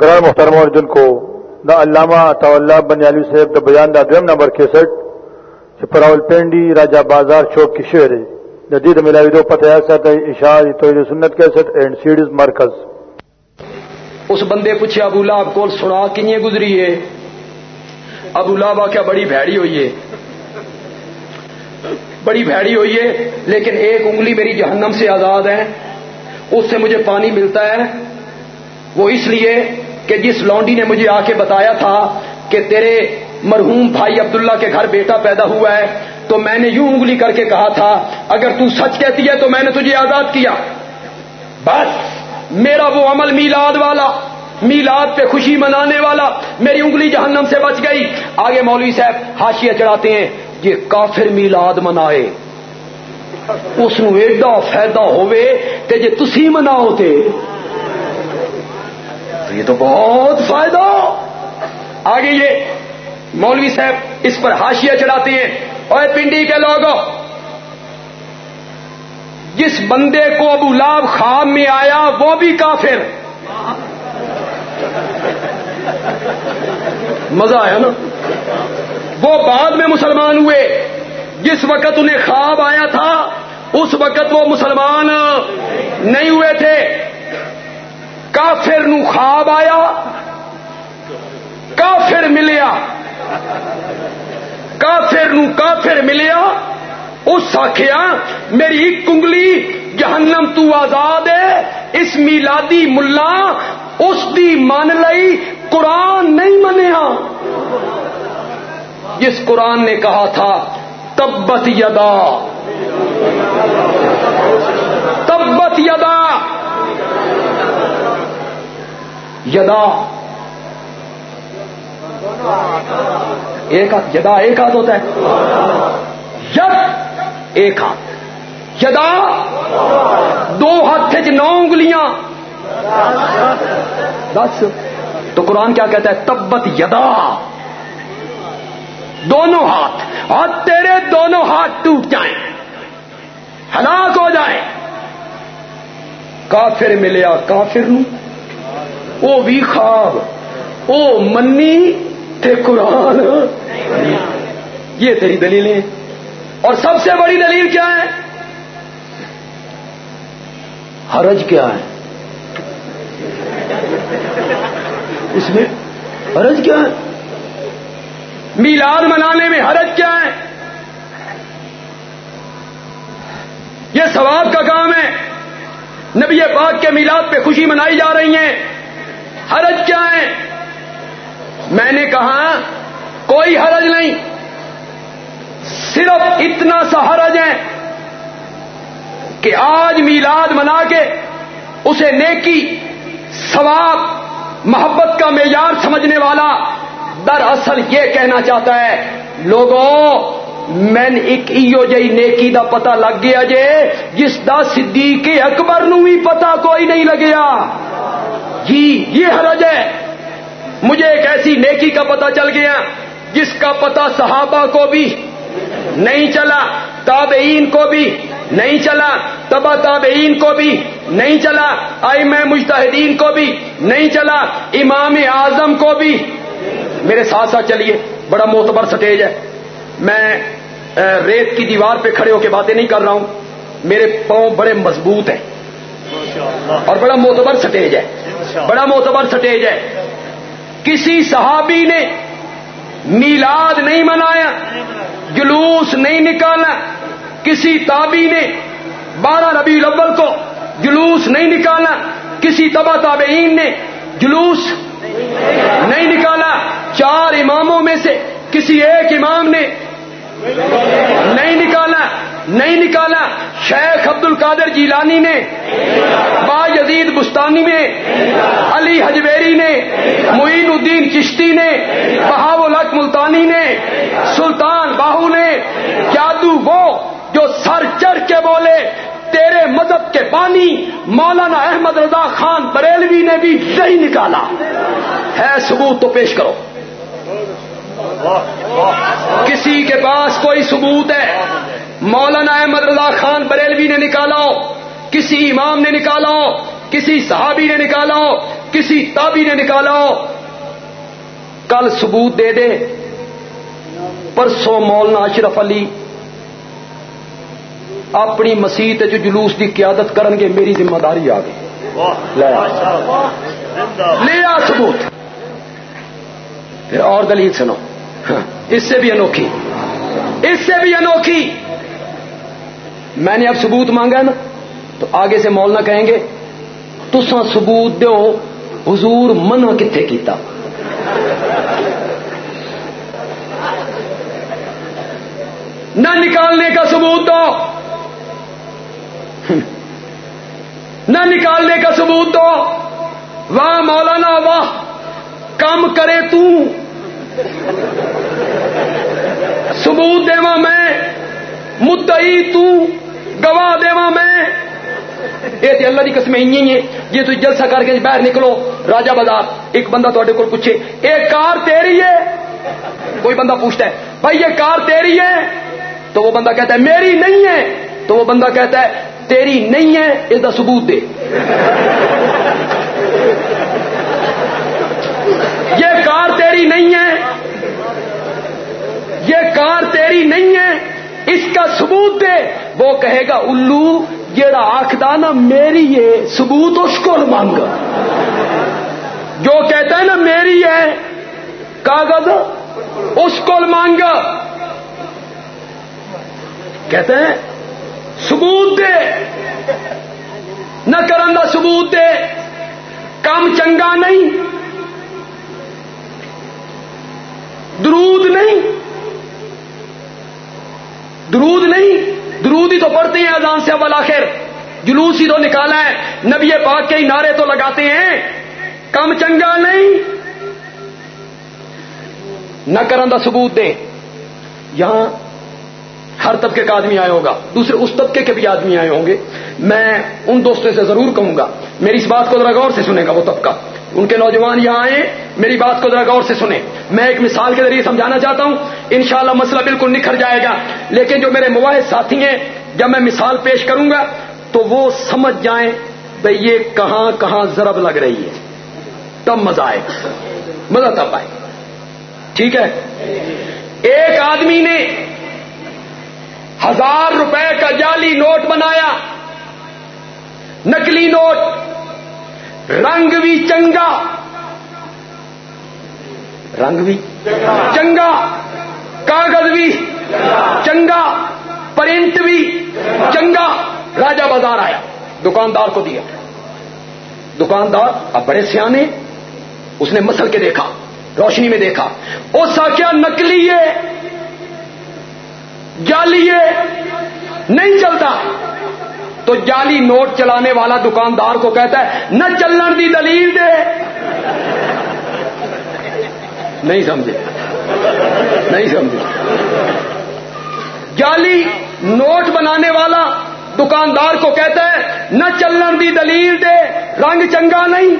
گران محترم اردن کو دا علامہ طلّہ بنیالی صاحب دا بیان دا دویم نمبر کیسٹ چې پراول پینڈی، راجہ بازار چوک کی شعر ہے۔ جدید ملاوی دو پتہ ایسا اشاعت، توحید سنت کیسٹ اینڈ سیڈز مرکز۔ اس بندے پوچھے، ابو لاب کول سنا کنیے گزری ہے؟ ابو لاب کیا بڑی بھیڑی ہوئی ہے۔ بڑی بھیڑی ہوئی ہے، لیکن ایک انگلی میری جہنم سے آزاد ہے۔ اس سے مجھے پانی ملتا ہے۔ وہ اس لیے کہ جس لونڈی نے مجھے آ کے بتایا تھا کہ تیرے مرحوم بھائی عبداللہ کے گھر بیٹا پیدا ہوا ہے، تو میں نے یوں انگلی کر کے کہا تھا، اگر تو سچ کہتی ہے تو میں نے تجھے آزاد کیا۔ بس، میرا وہ عمل میلاد والا، میلاد پہ خوشی منانے والا، میری انگلی جہنم سے بچ گئی۔ آگے مولوی صاحب ہاشیاں چڑھاتے ہیں، یہ کافر میلاد منائے۔ اس ایڈا فائدہ ہوئے تے جے تسی مناؤ تے یہ تو بہت فائدہ۔ آگے یہ مولوی صاحب اس پر ہاشیا چڑھاتے ہیں۔ اور پنڈی کے لوگ جس بندے کو ابو لاب خام میں آیا، وہ بھی کافر۔ مزہ آیا نا؟ وہ بعد میں مسلمان ہوئے۔ جس وقت انہیں خواب آیا تھا، اس وقت وہ مسلمان نہیں ہوئے تھے۔ کافر نو خواب آیا، کافر ملیا۔ کافر نو کافر ملیا۔ اس آخیا میری ایک کنگلی جہنم تو آزاد ہے، اس میلادی ملا، اس دی مان لئی قرآن نہیں منیا۔ جس قرآن نے کہا تھا، تبت یدا تبت یدا یدا ایک ہاتھ، یدا ایک ہاتھ ہوتا ہے۔ ید ایک ہاتھ۔ یدا دو ہاتھ نو انگلیاں۔ بس تو قرآن کیا کہتا ہے؟ تبت یدا۔ دونوں ہاتھ۔ اور تیرے دونوں ہاتھ ٹوٹ جائیں۔ ہلاک ہو جائیں۔ کافر ملیا کافر نو۔ وہ بھی خواب، او منی تھے قرآن۔ یہ تیری دلیلیں اور سب سے بڑی دلیل کیا ہے؟ حرج کیا ہے؟ اس میں حرج کیا ہے؟ میلاد منانے میں حرج کیا ہے؟ یہ ثواب کا کام ہے۔ نبی پاک کے میلاد پہ خوشی منائی جا رہی ہیں حرج کیا ہے؟ میں نے کہا، کوئی حرج نہیں۔ صرف اتنا سا حرج ہے کہ آج میلاد منا کے اسے نیکی، ثواب، محبت کا معیار سمجھنے والا دراصل یہ کہنا چاہتا ہے، لوگوں مین ایک ایو جی نیکی دا پتہ لگ گیا جے جس دا صدیق اکبر نو بھی پتہ کوئی نہیں لگیا جی یہ حرج ہے مجھے ایک ایسی نیکی کا پتہ چل گیا جس کا پتہ صحابہ کو بھی نہیں چلا تابعین کو بھی نہیں چلا تبا تابعین کو بھی نہیں چلا آئی میں مجتہدین کو بھی نہیں چلا امام اعظم کو بھی میرے ساتھ ساتھ چلیے بڑا معتبر سٹیج ہے میں ریت کی دیوار پہ کھڑے ہو کے باتیں نہیں کر رہا ہوں۔ میرے پاؤں بڑے مضبوط ہیں۔ اور بڑا معتبر سٹیج ہے۔ بڑا معتبر سٹیج ہے۔ کسی صحابی نے میلاد نہیں منایا جلوس نہیں نکالا۔ کسی تابی نے بارہ ربی الاول کو جلوس نہیں نکالا۔ کسی تبا تابعین نے جلوس نہیں نکالا۔ چار اماموں میں سے کسی ایک امام نے نہیں نکالا نہیں نکالا۔ شیخ عبد القادر جیلانی نے، با یزید بستانی نے، علی حجویری نے، معین الدین چشتی نے، بہاو الحق ملتانی نے، سلطان باہو نے، جادو وہ جو سر چڑھ کے بولے، تیرے مذہب کے پانی مولانا احمد رضا خان بریلوی نے بھی نہیں نکالا۔ ہے ثبوت تو پیش کرو۔ کسی کے پاس کوئی ثبوت ہے؟ مولانا احمد رضا خان بریلوی نے نکالا کسی امام نے نکالا کسی صحابی نے نکالا ہو کسی تابی نے نکالا۔ ہو کل ثبوت دے دے۔ پرسوں مولانا اشرف علی اپنی مسیح جو جلوس کی قیادت کرن گے میری ذمہ داری آ گئی۔ لیا ثبوت۔ پھر اور دلیل سنو۔ اس سے بھی انوکھی۔ اس سے بھی انوکھی۔ میں نے اب ثبوت مانگا نا۔ تو آگے سے مولنا کہیں گے تسا ثبوت دو حضور منع کتنے کیتا؟ نہ نکالنے کا ثبوت دو۔ نہ نکالنے کا ثبوت دو۔ واہ مولانا، واہ۔ کام کرے تو. ثبوت دیوا میں مدعی تو، گواہ دیوا میں. یہ اللہ کی قسم ہی ہے جی تھی جلسہ کر کے باہر نکلو راجا بازار، ایک بندہ تے کو پوچھے، یہ کار تیری ہے؟ کوئی بندہ پوچھتا ہے، بھائی، یہ کار تیری ہے؟ تو وہ بندہ کہتا ہے، میری نہیں ہے. تو وہ بندہ کہتا ہے، تیری نہیں ہے، اس کا ثبوت دے. یہ کار تیری نہیں ہے۔ یہ کار تیری نہیں ہے۔ اس کا ثبوت دے۔ وہ کہے گا، الو، جیڑا آخد نا، میری ہے ثبوت اس کو مانگ جو کہتا ہے نا، میری ہے، کاغذ اس کو مانگ کہتے ہیں ثبوت دے۔ نہ کرن کا ثبوت دے۔ کام چنگا نہیں۔ درود نہیں۔ درود نہیں۔ درود ہی تو پڑھتے ہیں اذان سے اول آخر۔ جلوس ہی تو نکالا ہے۔ نبی پاک کے ہی نعرے تو لگاتے ہیں۔ کم چنگا نہیں۔ نہ کرن کا ثبوت دے یہاں ہر طبقے کا آدمی آیا ہوگا۔ دوسرے اس طبقے کے بھی آدمی آئے ہوں گے۔ میں ان دوستوں سے ضرور کہوں گا۔ میری اس بات کو ذرا غور سے سنے گا وہ طبقہ۔ ان کے نوجوان یہاں آئے میری بات کو ذرا غور سے سنیں۔ میں ایک مثال کے ذریعے سمجھانا چاہتا ہوں، انشاءاللہ مسئلہ بالکل نکھر جائے گا۔ لیکن جو میرے مواحد ساتھی ہیں، جب میں مثال پیش کروں گا، تو وہ سمجھ جائیں بھائی یہ کہاں کہاں ضرب لگ رہی ہے۔ تب مزہ آئے، مزہ تب آئے۔ ٹھیک ہے؟ ایک آدمی نے ہزار روپے کا جعلی نوٹ بنایا نکلی نوٹ۔ رنگ بھی چنگا۔ رنگ بھی چنگا۔ کاغذ بھی چنگا۔ پرنٹ بھی چنگا۔ راجا بازار آیا۔ دکاندار کو دیا۔ دکاندار اب بڑے سیانے، اس نے مسل کے دیکھا، روشنی میں دیکھا۔ اس کیا نکلی ہے، نہیں چلتا۔ تو جالی نوٹ چلانے والا دکاندار کو کہتا ہے، نہ چلن دی دلیل دے۔ نہیں سمجھے۔ نہیں سمجھے۔ جالی نوٹ بنانے والا دکاندار کو کہتا ہے، نہ چلن دی دلیل دے، رنگ چنگا نہیں۔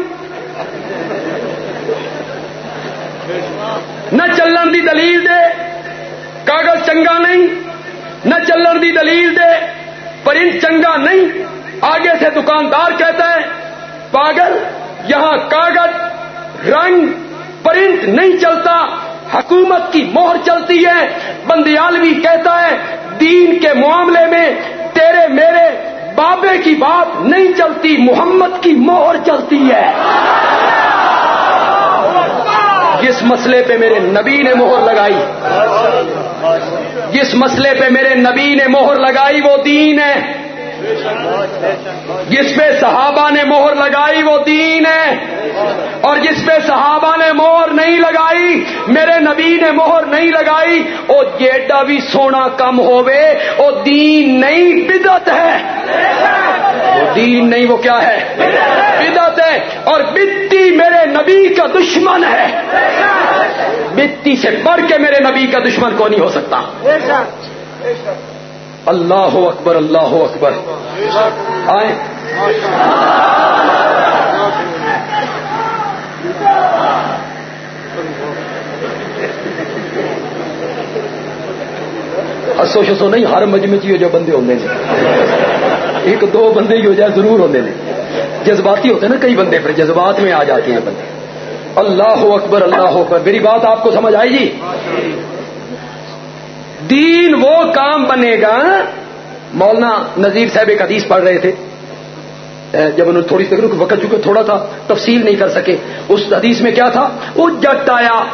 نہ چلن دی دلیل دے، کاغذ چنگا نہیں۔ نہ چلن دی دلیل دے۔ پرنٹ چنگا نہیں۔ آگے سے دکاندار کہتا ہے، پاگل، یہاں کاغذ، رنگ، پرنٹ نہیں چلتا۔ حکومت کی مہر چلتی ہے۔ بندیالوی کہتا ہے، دین کے معاملے میں تیرے میرے بابے کی بات نہیں چلتی، محمد کی مہر چلتی ہے۔ جس مسئلے پہ میرے نبی نے مہر لگائی، جس مسئلے پہ میرے نبی نے مہر لگائی وہ دین ہے۔ جس پہ صحابہ نے مہر لگائی وہ دین ہے۔ اور جس پہ صحابہ نے مہر نہیں لگائی، میرے نبی نے مہر نہیں لگائی وہ جیڈا بھی سونا کم ہوئے وہ دین نہیں بدت ہے۔ وہ دین نہیں، وہ کیا ہے؟ بدت ہے۔ اور بتی میرے نبی کا دشمن ہے۔ بتی سے بڑھ کے میرے نبی کا دشمن کو نہیں ہو سکتا؟ اللہ اکبر اللہ اکبر۔ آئے ہسو شسو نہیں، ہر مجمے چ جو بندے ہوتے ہیں ایک دو بندے ہی ہو جائے، ضرور ہوتے ہیں جذباتی ہوتے ہیں نا کئی بندے، پھر جذبات میں آ جاتے ہیں بندے۔ اللہ اکبر اللہ اکبر۔ میری بات آپ کو سمجھ آئی جی؟ دین وہ کام بنے گا۔ مولانا نذیر صاحب ایک حدیث پڑھ رہے تھے۔ جب انہوں نے تھوڑی سی وقت چکے تھوڑا تھا، تفصیل نہیں کر سکے۔ اس حدیث میں کیا تھا؟ وہ جٹ آیا۔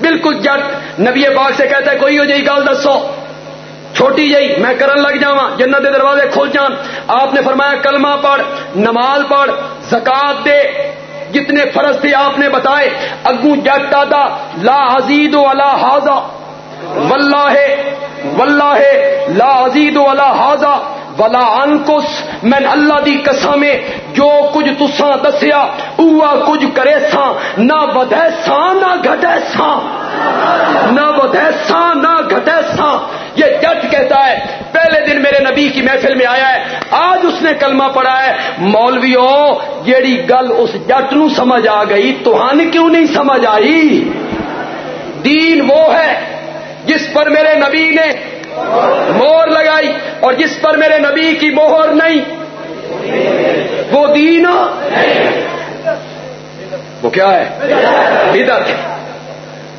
بالکل جٹ۔ نبی باغ سے کہتا ہے، کوئی ہو جائی، گل دسو۔ چھوٹی جئی میں کرن لگ جا جنت دے دروازے کھول جان۔ آپ نے فرمایا، کلمہ پڑھ، نماز پڑھ، زکات دے۔ جتنے فرض تھے آپ نے بتائے۔ اگو جٹ دادا لا عزید والا حاضا۔ واللہ واللہ، لا عزید والا حاضا۔ ولا انکس میں اللہ دی قسم جو کچھ تساں دسیا، اوہ کچھ کرے سا نہ ودے سا نہ گھٹے سا نہ ودے سا نہ گھٹے سا یہ جٹ کہتا ہے، پہلے دن میرے نبی کی محفل میں آیا ہے، آج اس نے کلمہ پڑھا ہے مولویوں جیڑی گل اس جٹ نو سمجھ آ گئی تو کیوں نہیں سمجھ آئی؟ دین وہ ہے جس پر میرے نبی نے مور لگائی اور جس پر میرے نبی کی مہر نہیں، وہ دین وہ کیا ہے؟ بدت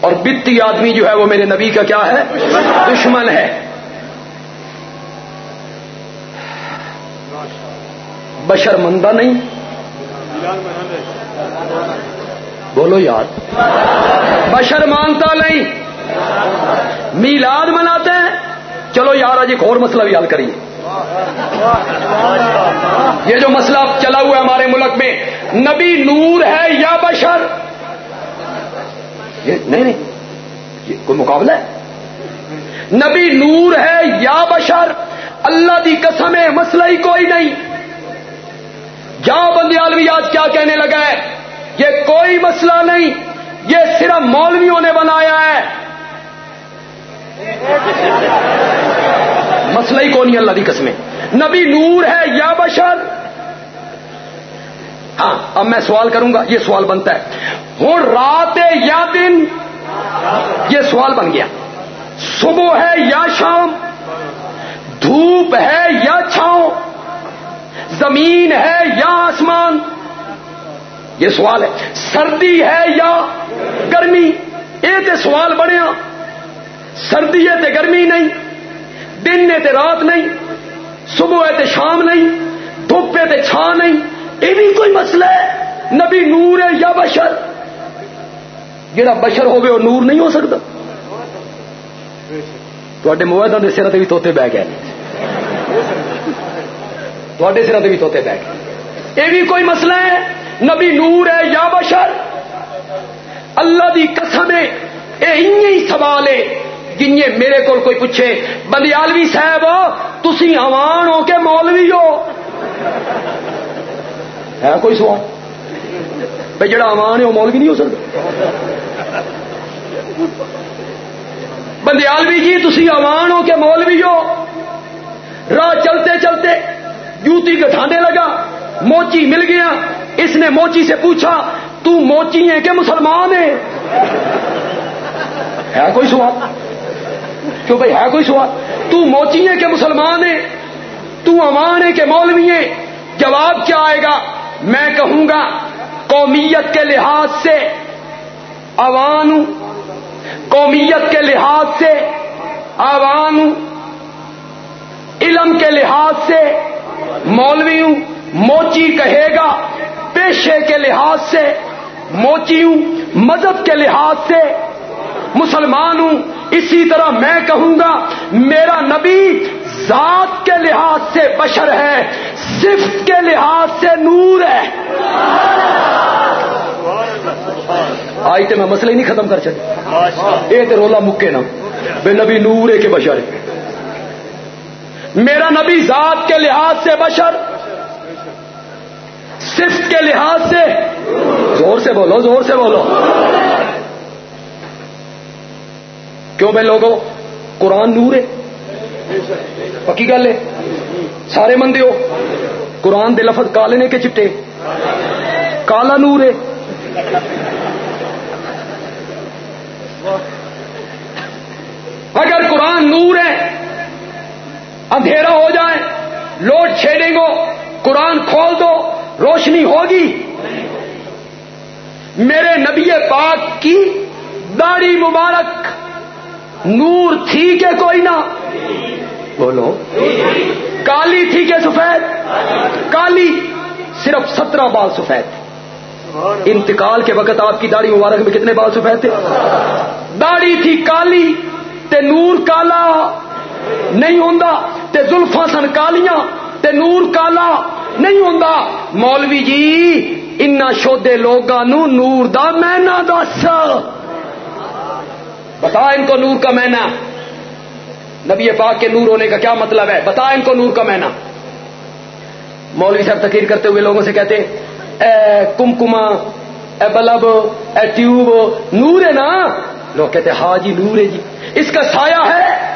اور بتی آدمی جو ہے وہ میرے نبی کا کیا ہے؟ دشمن ہے۔ بشر مندہ نہیں۔ بولو یاد۔ بشر مانتا نہیں۔ میلاد مناتے ہیں۔ چلو یار، آج ایک اور مسئلہ بھی حل کریے۔ یہ جو مسئلہ چلا ہوا ہے ہمارے ملک میں، نبی نور ہے یا بشر؟ یہ نہیں نہیں، یہ کوئی مقابلہ ہے؟ نبی نور ہے یا بشر؟ اللہ دی قسم ہے، مسئلہ ہی کوئی نہیں۔ جاؤ بندیالوی آج کیا کہنے لگا ہے؟ یہ کوئی مسئلہ نہیں، یہ صرف مولویوں نے بنایا ہے۔ مسئلہ ہی کون اللہ کی قسمیں؟ نبی نور ہے، یا بشر؟ ہاں اب میں سوال کروں گا، یہ سوال بنتا ہے۔ ہوں، رات یا دن؟ یہ سوال بن گیا۔ صبح ہے یا شام؟ دھوپ ہے یا چھاؤں؟ زمین ہے یا آسمان؟ یہ سوال ہے۔ سردی ہے یا گرمی؟ یہ تو سوال بڑے سردی ہے تے گرمی نہیں۔ دن ہے تے رات نہیں، صبح ہے تے شام نہیں، دھوپ ہے تے چھا نہیں یہ بھی کوئی مسئلہ ہے؟ نبی نور ہے یا بشر؟ جڑا بشر ہوگی وہ نور نہیں ہو سکتا۔ تے موبائل کے سر بھی توتے بہ گئے۔ تے سر بھی توتے بہ گئے۔ یہ بھی کوئی مسئلہ ہے؟ نبی نور ہے یا بشر؟ اللہ دی قسم ہے یہ سوال ہے۔ جن میرے کو کوئی پوچھے بندیالوی صاحب تھی اوان ہو کے مولوی ہو؟ ہے کوئی سوال؟ بھائی جڑا اوان ہے، وہ مولوی نہیں ہو سکتا۔ بندیالوی جی تھی اوان ہو کے مولوی ہو؟ راہ چلتے چلتے جوتی گٹھانے لگا، موچی مل گیا۔ اس نے موچی سے پوچھا، تو موچی ہے کہ مسلمان ہے کوئی سوال؟ کیوں بھائی ہے کوئی سوال تو موچی ہے کہ مسلمان ہے تو امان ہے کہ مولوی ہے جواب کیا آئے گا؟ میں کہوں گا، قومیت کے لحاظ سے عوام ہوں۔ قومیت کے لحاظ سے عوام ہوں۔ علم کے لحاظ سے مولوی ہوں۔ موچی کہے گا، پیشے کے لحاظ سے موچی ہوں۔ مذہب کے لحاظ سے مسلمان ہوں، اسی طرح میں کہوں گا، میرا نبی ذات کے لحاظ سے بشر ہے، صفت کے لحاظ سے نور ہے۔ آئی تو میں مسئلہ ہی نہیں ختم کر چکے یہ تو رولا مکے نا، بے نبی نور ہے کہ بشر ہے۔ میرا نبی ذات کے لحاظ سے بشر، صفت کے لحاظ سے، زور سے بولو، زور سے بولو۔ کیوں میں لوگوں قرآن نور ہے۔ پکی گل ہے۔ سارے مندے ہو۔ قرآن دے لفظ کالے نے کے چٹے؟ کالا نور ہے۔ اگر قرآن نور ہے، اندھیرا ہو جائے، لوڈ شیڈنگ ہو، قرآن کھول دو، روشنی ہوگی۔ میرے نبی پاک کی داڑھی مبارک۔ نور تھی کہ کوئی نہ؟ بولو۔ کالی تھی کہ سفید؟ کالی۔ صرف سترہ بال سفید انتقال کے وقت آپ کی داڑھی مبارک میں کتنے بال سفید تھے؟ داڑھی تھی کالی تے نور کالا۔ نہیں ہوں تے زلفا سن کالیاں تے نور کالا۔ نہیں ہوں مولوی جی ان شودے لوگوں نور دا مینا دس۔ بتا ان کو نور کا مینا نبی پاک کے نور ہونے کا کیا مطلب ہے؟ بتا ان کو نور کا مینا مولوی صاحب تقریر کرتے ہوئے لوگوں سے کہتے اے کمکما اے بلب، اے ٹیوب، نور ہے نا؟ لوگ کہتے ہاں جی نور ہے جی۔ اس کا سایہ ہے؟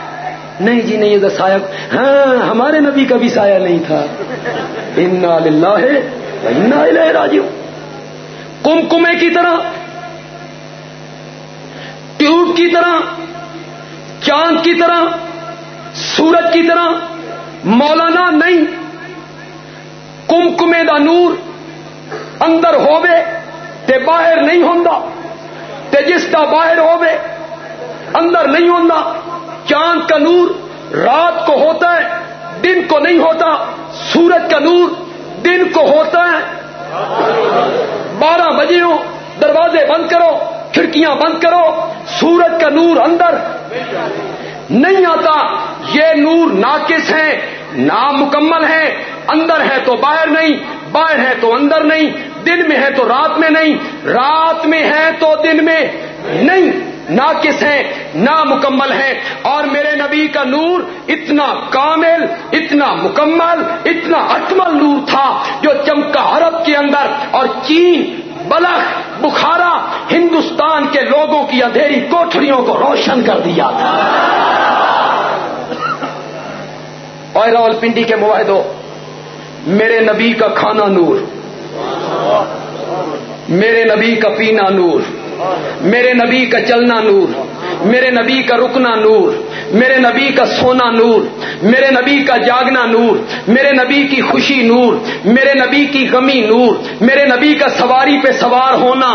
نہیں جی نہیں، یہ سایہ۔ ہاں ہمارے نبی کا بھی سایہ نہیں تھا۔ انا للہ ہے راجیو کمکمے کی طرح ٹیوب کی طرح، چاند کی طرح، سورج کی طرح، مولانا نہیں، کمکمے دا نور اندر ہوے تے باہر نہیں ہوں تے جس کا باہر ہوے اندر نہیں ہوں چاند کا نور رات کو ہوتا ہے، دن کو نہیں ہوتا، سورج کا نور دن کو ہوتا ہے۔ بارہ بجے ہو، دروازے بند کرو کھڑکیاں بند کرو، سورج کا نور اندر نہیں آتا۔ یہ نور ناقص ہے نامکمل ہے اندر ہے تو باہر نہیں، باہر ہے تو اندر نہیں۔ دن میں ہے تو رات میں نہیں، رات میں ہے تو دن میں نہیں۔ ناقص ہے نامکمل ہے اور میرے نبی کا نور اتنا کامل، اتنا مکمل، اتنا اکمل نور تھا جو چمکا عرب کے اندر اور چین بلخ بخارا، ہندوستان کے لوگوں کی اندھیری کوٹڑیوں کو روشن کر دیا تھا۔ اور راول پنڈی کے معاہدوں، میرے نبی کا کھانا نور۔ میرے نبی کا پینا نور۔ میرے نبی کا چلنا نور میرے نبی کا رکنا نور میرے نبی کا سونا نور میرے نبی کا جاگنا نور میرے نبی کی خوشی نور میرے نبی کی غمی نور میرے نبی کا سواری پہ سوار ہونا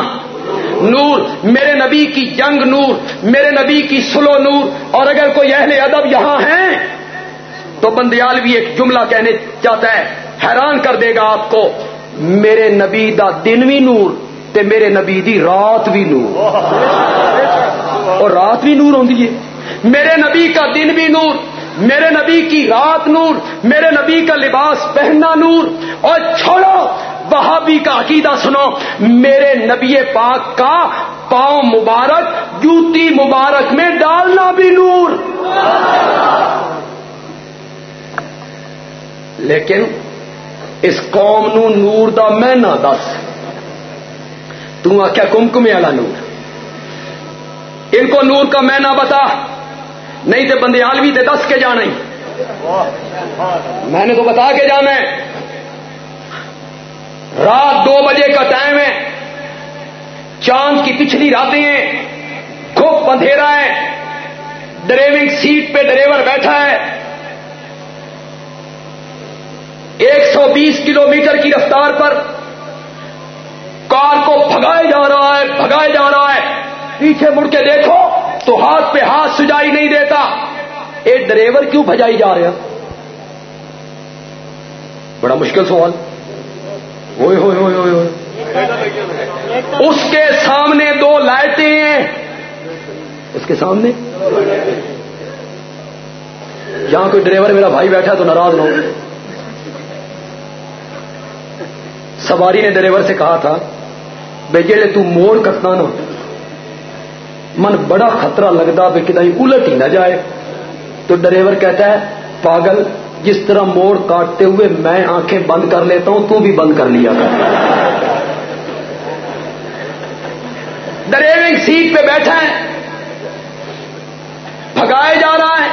نور میرے نبی کی جنگ نور میرے نبی کی سلو نور اور اگر کوئی اہل ادب یہاں ہے تو بندیال بھی ایک جملہ کہنے چاہتا ہے حیران کر دے گا آپ کو میرے نبی دا دن بھی نور تے میرے نبی دی رات بھی نور۔ اور رات بھی نور ہوتی ہے۔ میرے نبی کا دن بھی نور۔ میرے نبی کی رات نور۔ میرے نبی کا لباس پہننا نور۔ اور چھوڑو، وہابی کا عقیدہ سنو۔ میرے نبی پاک کا پاؤں مبارک، جوتی مبارک میں ڈالنا بھی نور۔ لیکن اس قوم نو نور دا میں نہ دس۔ تکیا کمکمے والا نور؟ ان کو نور کا میں نہ بتا نہیں تو بندے عالوی تے دس کے جانا میں نے تو بتا کے جانا ہے۔ رات دو بجے کا ٹائم ہے۔ چاند کی پچھلی راتیں ہیں۔ خوب اندھیرا ہے۔ ڈرائیونگ سیٹ پہ ڈرائیور بیٹھا ہے۔ ایک سو بیس کلو میٹر کی رفتار پر کار کو بھگائے جا رہا ہے بھگائے جا رہا ہے۔ پیچھے مڑ کے دیکھو، تو ہاتھ پہ ہاتھ سجائی نہیں دیتا۔ ایک ڈرائیور کیوں بھجائی جا رہا بڑا مشکل سوال۔ ہوئے ہوئے ہوئے ہوئے ہوئے۔ اس کے سامنے دو لائٹیں ہیں۔ اس کے سامنے؟ جہاں کوئی ڈرائیور میرا بھائی بیٹھا تو ناراض نہ ہو۔ سواری نے ڈرائیور سے کہا تھا بھائی جی تو موڑ کٹنا نا من بڑا خطرہ لگتا بھی کتنا الٹ ہی نہ جائے۔ تو ڈرائیور کہتا ہے، پاگل، جس طرح موڑ کاٹتے ہوئے میں آنکھیں بند کر لیتا ہوں، تو بھی بند کر لیا کر۔ ڈرائیونگ سیٹ پہ بیٹھا ہے۔ بھگائے جا رہا ہے۔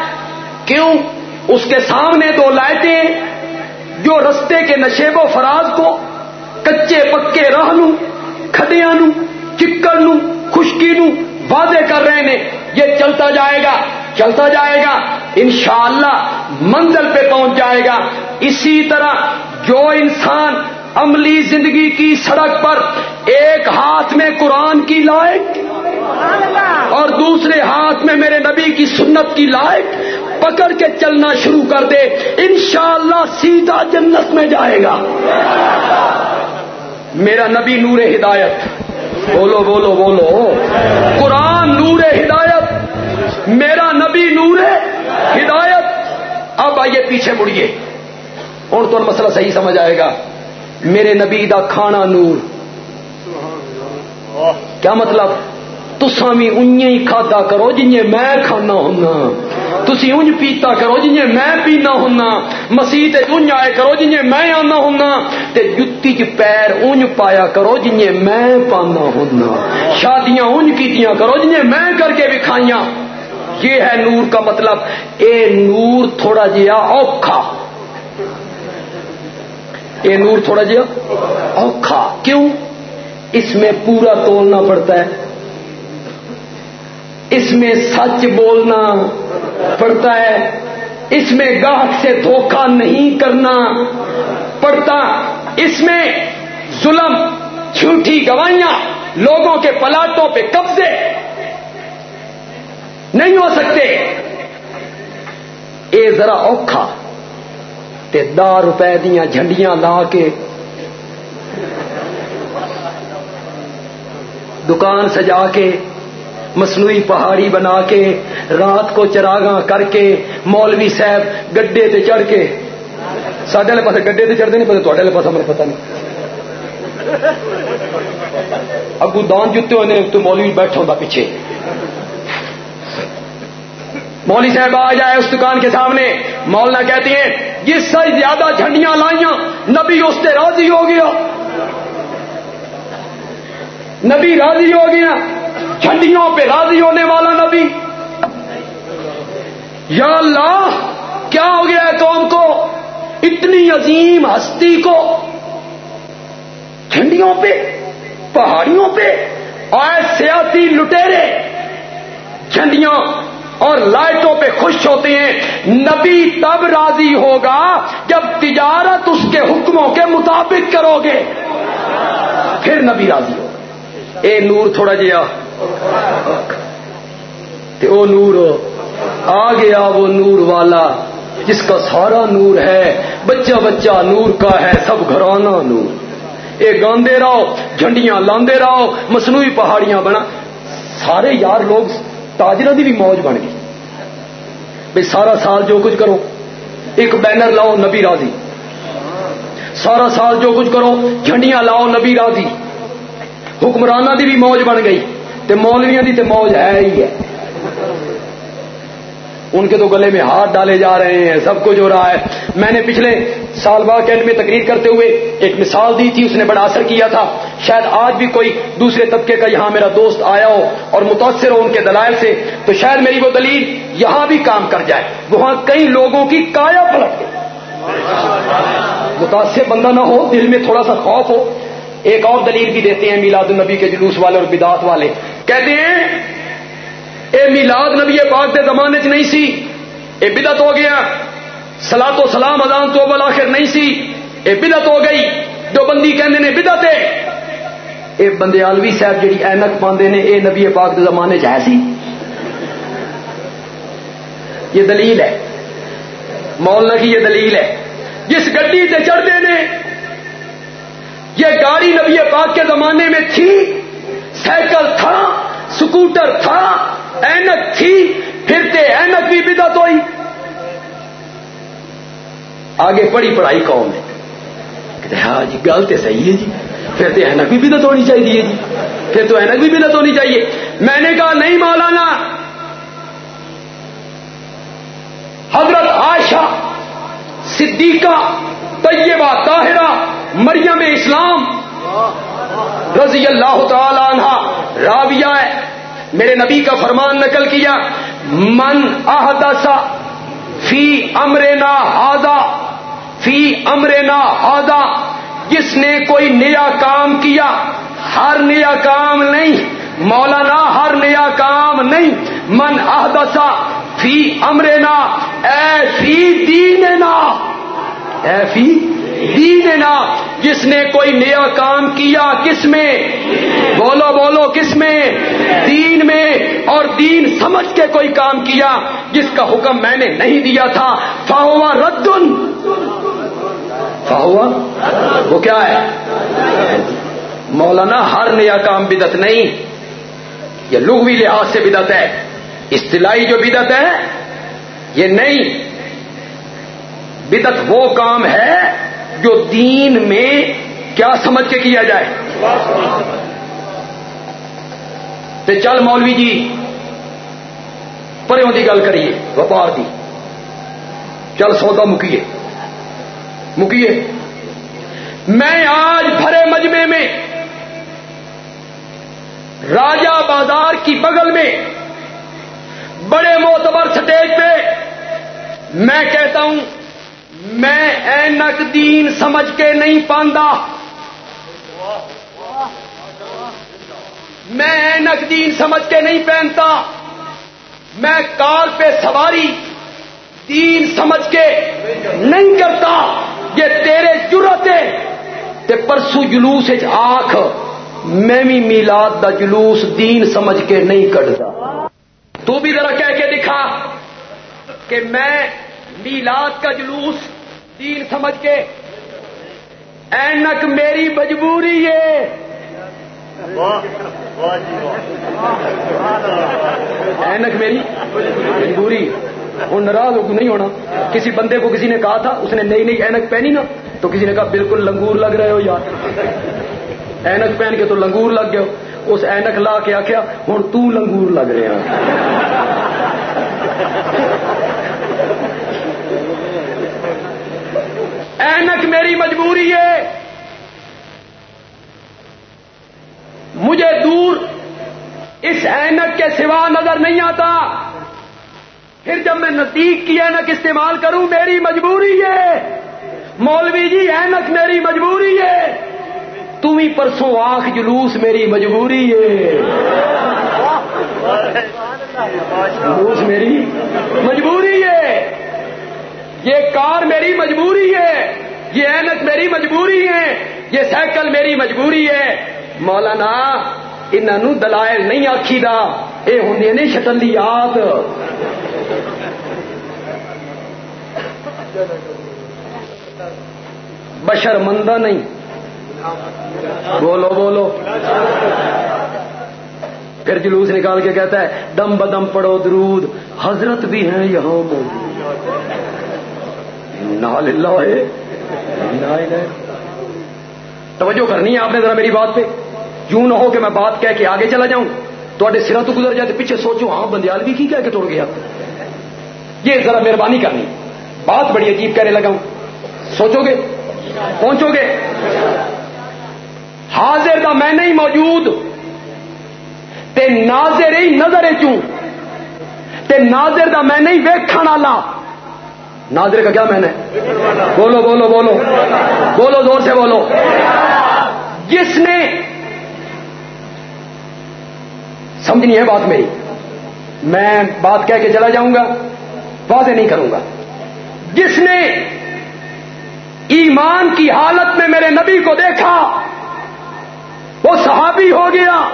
کیوں؟ اس کے سامنے دو لائٹیں جو رستے کے نشیب و فراز کو کچے پکے راہ نو کھڈیا نو چکر نو خشکی نو وعدے کر رہے ہیں۔ یہ چلتا جائے گا، چلتا جائے گا۔ انشاءاللہ منزل پہ پہنچ جائے گا۔ اسی طرح جو انسان عملی زندگی کی سڑک پر ایک ہاتھ میں قرآن کی لائٹ اور دوسرے ہاتھ میں میرے نبی کی سنت کی لائٹ پکڑ کے چلنا شروع کر دے، انشاءاللہ سیدھا جنت میں جائے گا۔ میرا نبی نور ہدایت۔ بولو بولو بولو۔ قرآن نور ہدایت۔ میرا نبی نور ہدایت۔ اب آئیے پیچھے مڑیے۔ ہوں تو مسئلہ صحیح سمجھ آئے گا۔ میرے نبی دا کھانا نور۔ کیا مطلب؟ تسا بھی ہی کھادا کرو جی میں کھانا ہوں تھی انج پیتا کرو جی میں پینا ہوں مسیح انج آئے کرو جی میں آنا ہوں جتی چ پیر انج پایا کرو جی میں پانا ہوں شادیاں انج کیتیاں کرو جی میں کر کے بھی کھائیاں یہ ہے نور کا مطلب۔ اے نور تھوڑا جہا اوکھا۔ یہ نور تھوڑا جہا اوکھا۔ کیوں؟ اس میں پورا تولنا پڑتا ہے۔ اس میں سچ بولنا پڑتا ہے، اس میں گاہک سے دھوکہ نہیں کرنا پڑتا، اس میں ظلم، جھوٹی گوائیاں لوگوں کے پلاٹوں پہ قبضے نہیں ہو سکتے۔ اے ذرا اوکھا تے دار روپے دیا جھنڈیاں لا کے دکان سجا کے مصنوعی پہاڑی بنا کے، رات کو چراغاں کر کے، مولوی صاحب گڈے تے چڑھ کے۔ سڈے والے پاس گڈے تے چڑھتے نہیں پتا تے پاس ہمیں مطلب پتا نہیں۔ اگو دان جتے ہوئے تو مولوی بیٹھا ہوتا پیچھے۔ مولوی صاحب آ جائے اس دکان کے سامنے۔ مولانا کہتی ہیں جس سے زیادہ جھنڈیاں لائیاں، نبی اس سے راضی ہو گیا۔ نبی راضی ہو گیا۔ جھنڈیوں پہ راضی ہونے والا نبی۔ یا اللہ، کیا ہو گیا ہے قوم کو؟ اتنی عظیم ہستی کو۔ جھنڈیوں پہ، پہاڑیوں پہ اور سیاسی لٹیرے۔ جھنڈیاں اور لائٹوں پہ خوش ہوتے ہیں۔ نبی تب راضی ہوگا جب تجارت اس کے حکموں کے مطابق کرو گے۔ پھر نبی راضی ہوگا۔ اے نور، تھوڑا جیا او نور آ گیا وہ نور والا، جس کا سارا نور ہے، بچہ بچہ نور کا ہے، سب گھرانا نور۔ اے گاندے رہو، جھنڈیاں لاندے رہو، مصنوعی پہاڑیاں بنا۔ سارے یار لوگ تاجر کی بھی موج بن گئی۔ بھائی سارا سال جو کچھ کرو، ایک بینر لاؤ، نبی راضی۔ سارا سال جو کچھ کرو، جھنڈیاں لاؤ، نبی راضی۔ حکمرانہ دی بھی موج بن گئی۔ تے مولویاں دی تے موج ہے ہی ہے۔ ان کے تو گلے میں ہاتھ ڈالے جا رہے ہیں، سب کچھ ہو رہا ہے۔ میں نے پچھلے سال باغ کینٹ میں تقریر کرتے ہوئے ایک مثال دی تھی، اس نے بڑا اثر کیا تھا۔ شاید آج بھی کوئی دوسرے طبقے کا یہاں میرا دوست آیا ہو اور متاثر ہو ان کے دلائل سے، تو شاید میری وہ دلیل یہاں بھی کام کر جائے۔ وہاں کئی لوگوں کی کایا پلٹ گئی۔ متاثر بندہ نہ ہو، دل میں تھوڑا سا خوف ہو۔ ایک اور دلیل بھی دیتے ہیں میلاد النبی کے جلوس والے اور بدات والے۔ کہتے ہیں، اے میلاد نبی پاک کے زمانے چ نہیں سی، اے بدت ہو گیا۔ سلا تو سلام ادان تو بل آخر نہیں سی۔ اے بدت ہو گئی۔ جو بندی کہنے نے بدت ہے۔ اے بندے آلوی صاحب جی اینک پاندے نے، اے نبی پاک کے زمانے چ سی۔ یہ دلیل ہے۔ مولانا کی یہ دلیل ہے۔ جس گڈی چڑھتے نے یہ گاڑی نبی پاک کے زمانے میں تھی، سائیکل تھا، سکوٹر تھا، اینک تھی پھرتے اینک بھی بدت ہوئی۔ آگے پڑھی پڑھائی قوم ہے ہاں جی گل تو صحیح ہے جی۔ پھر تو اینک بھی بدت ہونی چاہیے جی۔ پھر تو اینک بھی بدت ہونی چاہیے۔ میں نے کہا، نہیں مولانا۔ حضرت عائشہ، صدیقہ، طیبہ، طاہرہ مریم اسلام رضی اللہ تعالی عنہ راویہ ہے۔ میرے نبی کا فرمان نقل کیا، من احدثا فی امرنا ہادا فی امرنا ہادا جس نے کوئی نیا کام کیا، ہر نیا کام نہیں، مولانا ہر نیا کام نہیں، من احدثا فی امرنا، اے فی دیننا، اے فی دینا جس نے کوئی نیا کام کیا کس میں؟ بولو بولو کس میں؟ دین میں، اور دین سمجھ کے کوئی کام کیا جس کا حکم میں نے نہیں دیا تھا۔ فاہوا ردن۔ فاہوا وہ کیا ہے؟ مولانا، ہر نیا کام بدت نہیں، یہ لغوی لحاظ سے بدت ہے۔ اصطلاحی جو بدت ہے، یہ نہیں۔ بدت وہ کام ہے جو دین میں کیا سمجھ کے کیا جائے۔ تو چل مولوی جی پروں کی گل کریے، وپار دی۔ چل سودا مکیے۔ مکیے۔ میں آج بھرے مجمے میں راجا بازار کی بغل میں بڑے معتبر سٹیج پہ میں کہتا ہوں میں اینک دین سمجھ کے نہیں پاندا۔ میں اینک دین سمجھ کے نہیں پہنتا۔ میں کار پہ سواری دین سمجھ کے نہیں کرتا۔ یہ تیرے جرتے تے پرسو جلوس آخ میں بھی میلاد دا جلوس دین سمجھ کے نہیں کٹتا تو بھی ذرا کہہ کے دکھا کہ میں میلاد کا جلوس، دین سمجھ کے۔ اینک میری مجبوری ہے۔ اینک میری مجبوری۔ ہوں ناراض نہیں ہونا۔ کسی بندے کو کسی نے کہا تھا، اس نے نئی نئی اینک پہنی نا، تو کسی نے کہا بالکل لنگور لگ رہے ہو یار۔ اینک پہن کے تو لنگور لگ گیا۔ اس اینک لا کے آخیا ہوں تنگور لگ رہا ہاں۔ اینک میری مجبوری ہے۔ مجھے دور اس اینک کے سوا نظر نہیں آتا۔ پھر جب میں نزدیک کی اینک استعمال کروں، میری مجبوری ہے۔ مولوی جی اینک میری مجبوری ہے۔ تم ہی پرسوں آنکھ جلوس میری مجبوری ہے۔ جلوس میری مجبوری ہے۔ یہ کار میری مجبوری ہے، یہ اینک میری مجبوری ہے، یہ سائیکل میری مجبوری ہے۔ مولانا انہوں دلائل نہیں آخی دا یہ ہوں نے شتلیات بشر مندہ نہیں۔ بولو بولو۔ پھر جلوس نکال کے کہتا ہے، دم بدم پڑو درود، حضرت بھی ہیں یہاں نال توجہ کرنی ہے آپ نے ذرا میری بات پہ. یوں نہ ہو کہ میں بات کہہ کے آگے چلا جاؤں. تو سرا تو گزر جائے پیچھے سوچو ہاں بندیال بھی کی کہہ کے توڑ گیا یہ ذرا مہربانی کرنی. بات بڑی عجیب کہنے لگا ہوں. سوچو گے پہنچو گے حاضر دا میں نہیں موجود. تے ناظر ہی نظر چوں تے ناظر دا میں نہیں ویکھن والا. ناظر کا کیا میں نے بولو بولو بولو۔ بولو، زور سے بولو۔ جس نے سمجھنی ہے بات میری۔ میں بات کہہ کے چلا جاؤں گا، واضح نہیں کروں گا۔ جس نے ایمان کی حالت میں میرے نبی کو دیکھا، وہ صحابی ہو گیا۔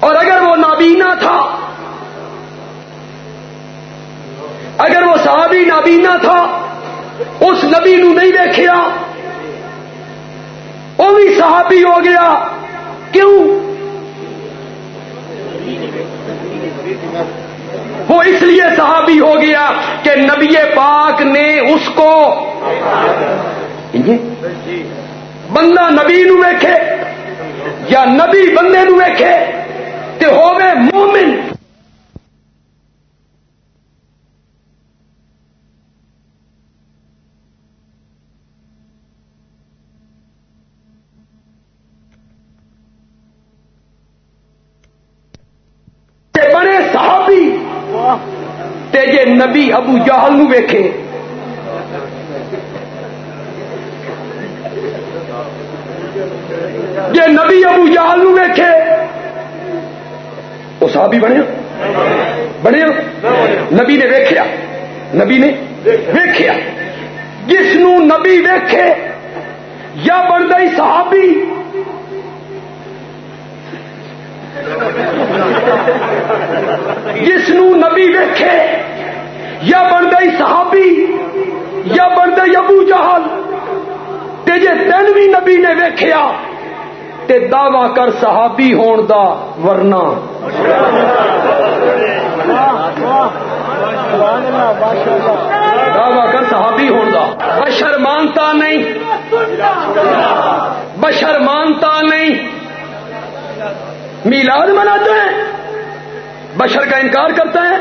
اور اگر وہ نابینا تھا اگر وہ صحابی نابینا تھا، اس نبی نو نہیں دیکھا وہ بھی صحابی ہو گیا، کیوں؟ وہ اس لیے صحابی ہو گیا کہ نبی پاک نے اس کو بندہ نبی نو ویکھے یا نبی بندے نو ویکھے، تے ہوے مومن۔ بڑے صحابی تے جے نبی ابو جہل نو ویکھے۔ جے نبی ابو جہل نو ویکھے۔ وہ صحابی بنیا بنیا نبی نے ویکھیا۔ نبی نے ویکھیا۔ جس نو نبی ویکھے، یا بن گئی صحابی۔ جس نو نبی ویکھے، یا بن گئی صحابی، یا بن گئی ابو جہل، تے جے تین بھی نبی نے ویکھیا، تے دعوی کر صحابی ہون دا ورنہ۔ دعوی کر صحابی ہون دا۔ بشر مانتا نہیں۔ بشر مانتا نہیں۔ میلاد مناتے ہیں، بشر کا انکار کرتے ہیں۔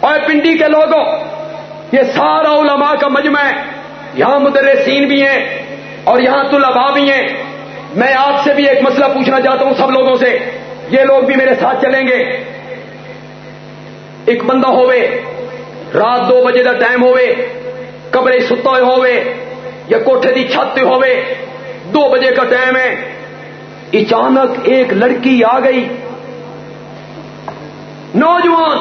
اور پنڈی کے لوگوں، یہ سارا علماء کا مجمع ہے۔ یہاں مدرسین بھی ہیں اور یہاں طلباء بھی ہیں۔ میں آپ سے بھی ایک مسئلہ پوچھنا چاہتا ہوں سب لوگوں سے۔ یہ لوگ بھی میرے ساتھ چلیں گے۔ ایک بندہ ہوئے، رات دو بجے کا ٹائم ہوئے کمرے ستا ہوئے یا کوٹھے کی چھت ہوئے، دو بجے کا ٹائم ہے۔ اچانک ایک لڑکی آ گئی۔ نوجوان،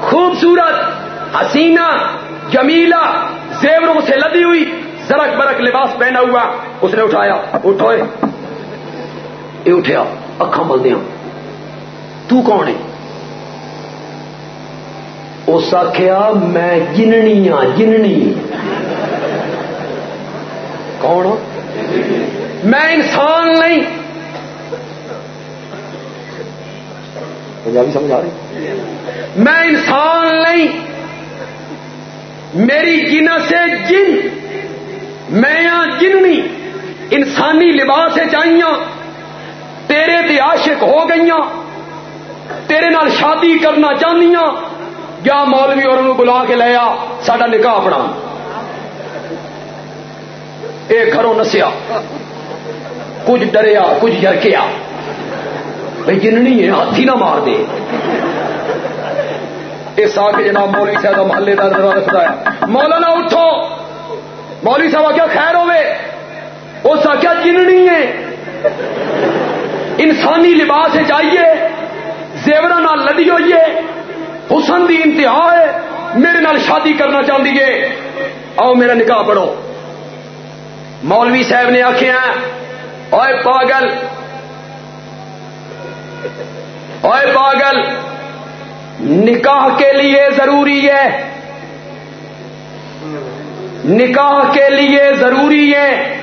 خوبصورت، حسینہ جمیلا زیوروں سے لدی ہوئی، زرک برک لباس پہنا ہوا، اس نے اٹھایا اٹھوئے یہ اٹھیا اکھا مل دیا تو کون ہے؟ اس آخیا میں جننی ہاں جننی۔ کون میں انسان نہیں۔ پنجابی سمجھ آ رہی میں انسان نہیں، میری جنا سے جن، میں یہاں جننی انسانی لباس چاہیے تیرے تے عاشق ہو گئی تیرے نال شادی کرنا چاہنی یا مولوی اور بلا کے لیا سڈا نکاح اپنا۔ یہ گھروں نسیا کچھ ڈریا، کچھ جرکیا بھائی جننی ہے، ہاتھی نہ مار دے۔ اس آ کے جناب مولوی صاحب کا محلے کا درا رکھتا ہے۔ مولانا اٹھو۔ مولوی صاحب کیا خیر ہوے اس آخیا جننی ہے۔ انسانی لباس چاہیے زیور لڑی ہوئی ہے۔ حسن دی انتہا ہے۔ میرے نال شادی کرنا چاہتی ہے۔ آؤ میرا نکاح پڑھو۔ مولوی صاحب نے آخیا اوے پاگل اوے پاگل، نکاح کے لیے ضروری ہے۔ نکاح کے لیے ضروری ہے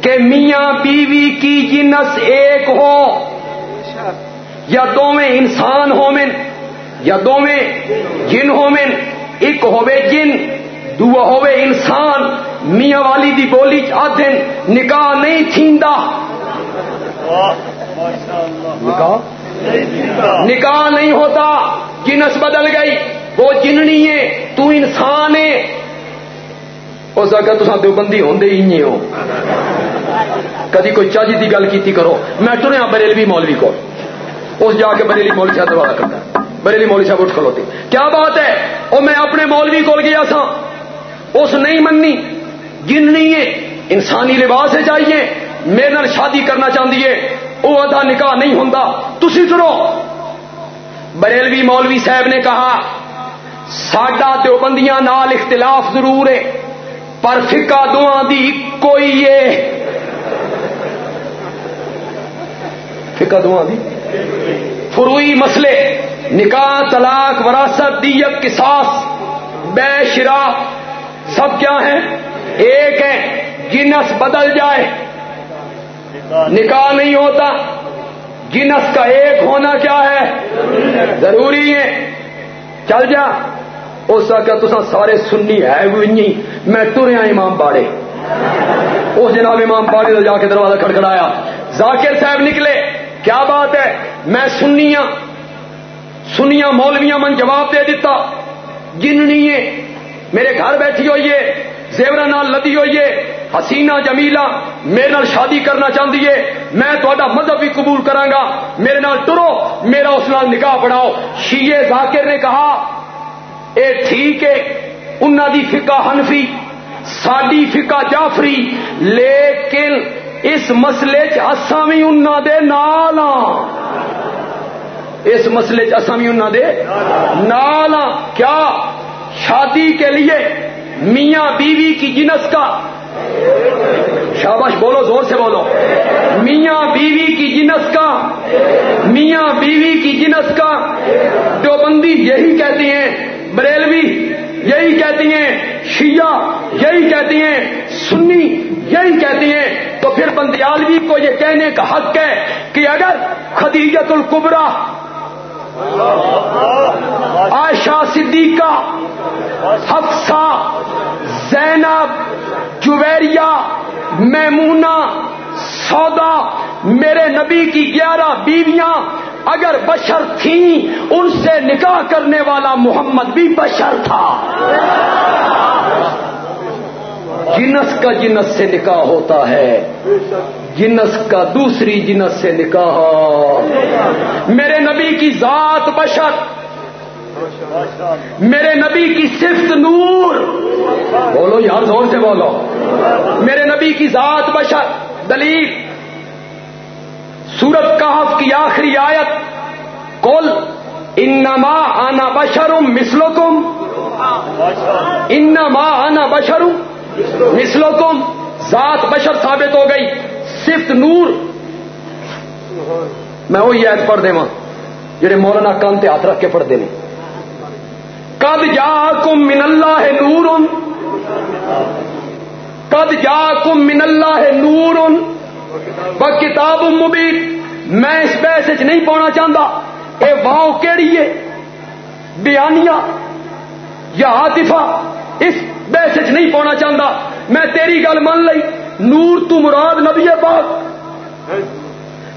کہ میاں بیوی کی جنس ایک ہو، یا دونوں انسان ہومن، یا دونوں جن ہومن، ایک ہوے جن دوا ہوے انسان۔ میاں والی دی بولی آدھن نکاح نہیں تھیندا۔ نکاح؟ نکاح نہیں ہوتا، جنس بدل گئی، وہ جننی ہے، تو انسان ہے۔ اس کا تو دیوبندی ہوندے ہی ہو۔ کدی کوئی چاجی کی گل کی کرو۔ میں ٹریا بریلوی مولوی کو اس جا کے بریلی مولوی صاحب دوبارہ کرتا۔ بریلی مولوی صاحب اٹھ کھلوتی۔ کیا بات ہے؟ وہ میں اپنے مولوی کو گیا سا اس نہیں مننی۔ جننی ہے، انسانی لباس ہے چاہیے۔ میرے نال شادی کرنا چاہتی ہے۔ وہ ادا نکاح نہیں ہوں تھی سنو۔ بریلوی مولوی صاحب نے کہا، ساڈا دیوبندیاں نال اختلاف ضرور ہے، پر فکا دعا دی کوئی ہے فکا دعا دی فروئی مسئلے، نکاح، طلاق، وراثت دیت کساس بے شرا، سب کیا ہیں؟ ایک ہے، جنس بدل جائے۔ نکاح نہیں ہوتا۔ جنس کا ایک ہونا کیا ہے؟ ضروری ہے۔ چل جا۔ اس کا تو سارے سننی ہے میں تریا امام باڑے۔ اس جناب امام باڑے تو جا کے دروازہ کھڑکڑایا ذاکر صاحب نکلے۔ کیا بات ہے؟ میں سنیا ہاں۔ سنیا مولویاں من جواب دے دیتا جننی ہے۔ میرے گھر بیٹھی ہوئی ہے زیور نال لدی ہوئی ہے۔ حسینہ جمیلا میرے نال شادی کرنا چاہتی ہے۔ میں تا مذہب بھی قبول گا میرے نال ٹرو، میرا اس نال نکاح پڑھاؤ شیے ذاکر نے کہا، اے ٹھیک ہے انہوں دی فقہ حنفی ساری فقہ جعفری، لیکن اس مسئلے چسا بھی انہوں دے نال اس مسئلے چسا بھی انہوں دے نال کیا؟ شادی کے لیے میاں بیوی کی جنس کا شاباش بولو، زور سے بولو۔ میاں بیوی کی جنس کا، میاں بیوی کی جنس کا جو بندی یہی کہتی ہیں، بریلوی یہی کہتی ہیں، شیعہ یہی کہتی ہیں، سنی یہی کہتی ہیں۔ تو پھر بندیالوی کو یہ کہنے کا حق ہے کہ اگر خدیجت القبرا عائشہ صدیقہ، حفصہ، زینب، جویریہ، میمونہ، سودا، میرے نبی کی گیارہ بیویاں، اگر بشر تھیں، ان سے نکاح کرنے والا محمد بھی بشر تھا۔ جنس کا جنس سے نکاح ہوتا ہے۔ جنس کا دوسری جنس سے نکاح۔ میرے نبی کی ذات بشر۔ میرے نبی کی صفت نور۔ بولو یار زور سے بولو۔ میرے نبی کی ذات بشر۔ دلیل۔ سورت کہف کی آخری آیت۔ کل انما آنا بشرم مسلکم انما آنا بشرم مسلکم ذات بشر ثابت ہو گئی۔ صفت نور. میں وہی ایت پڑھ دے جڑے مولانا کان تے ہاتھ رکھ کے پڑھ دینے کد جا کم من اللہ نور کد جا کم من اللہ نور ب کتاب مبین. میں اس پیسے چ نہیں پانا چاہتا اے واؤ کیڑی ہے؟ بیانیہ یا عاطفہ؟ اس پیسے چ نہیں پانا چاہتا میں تیری گل مان لئی۔ نور تو مراد نبی پاک۔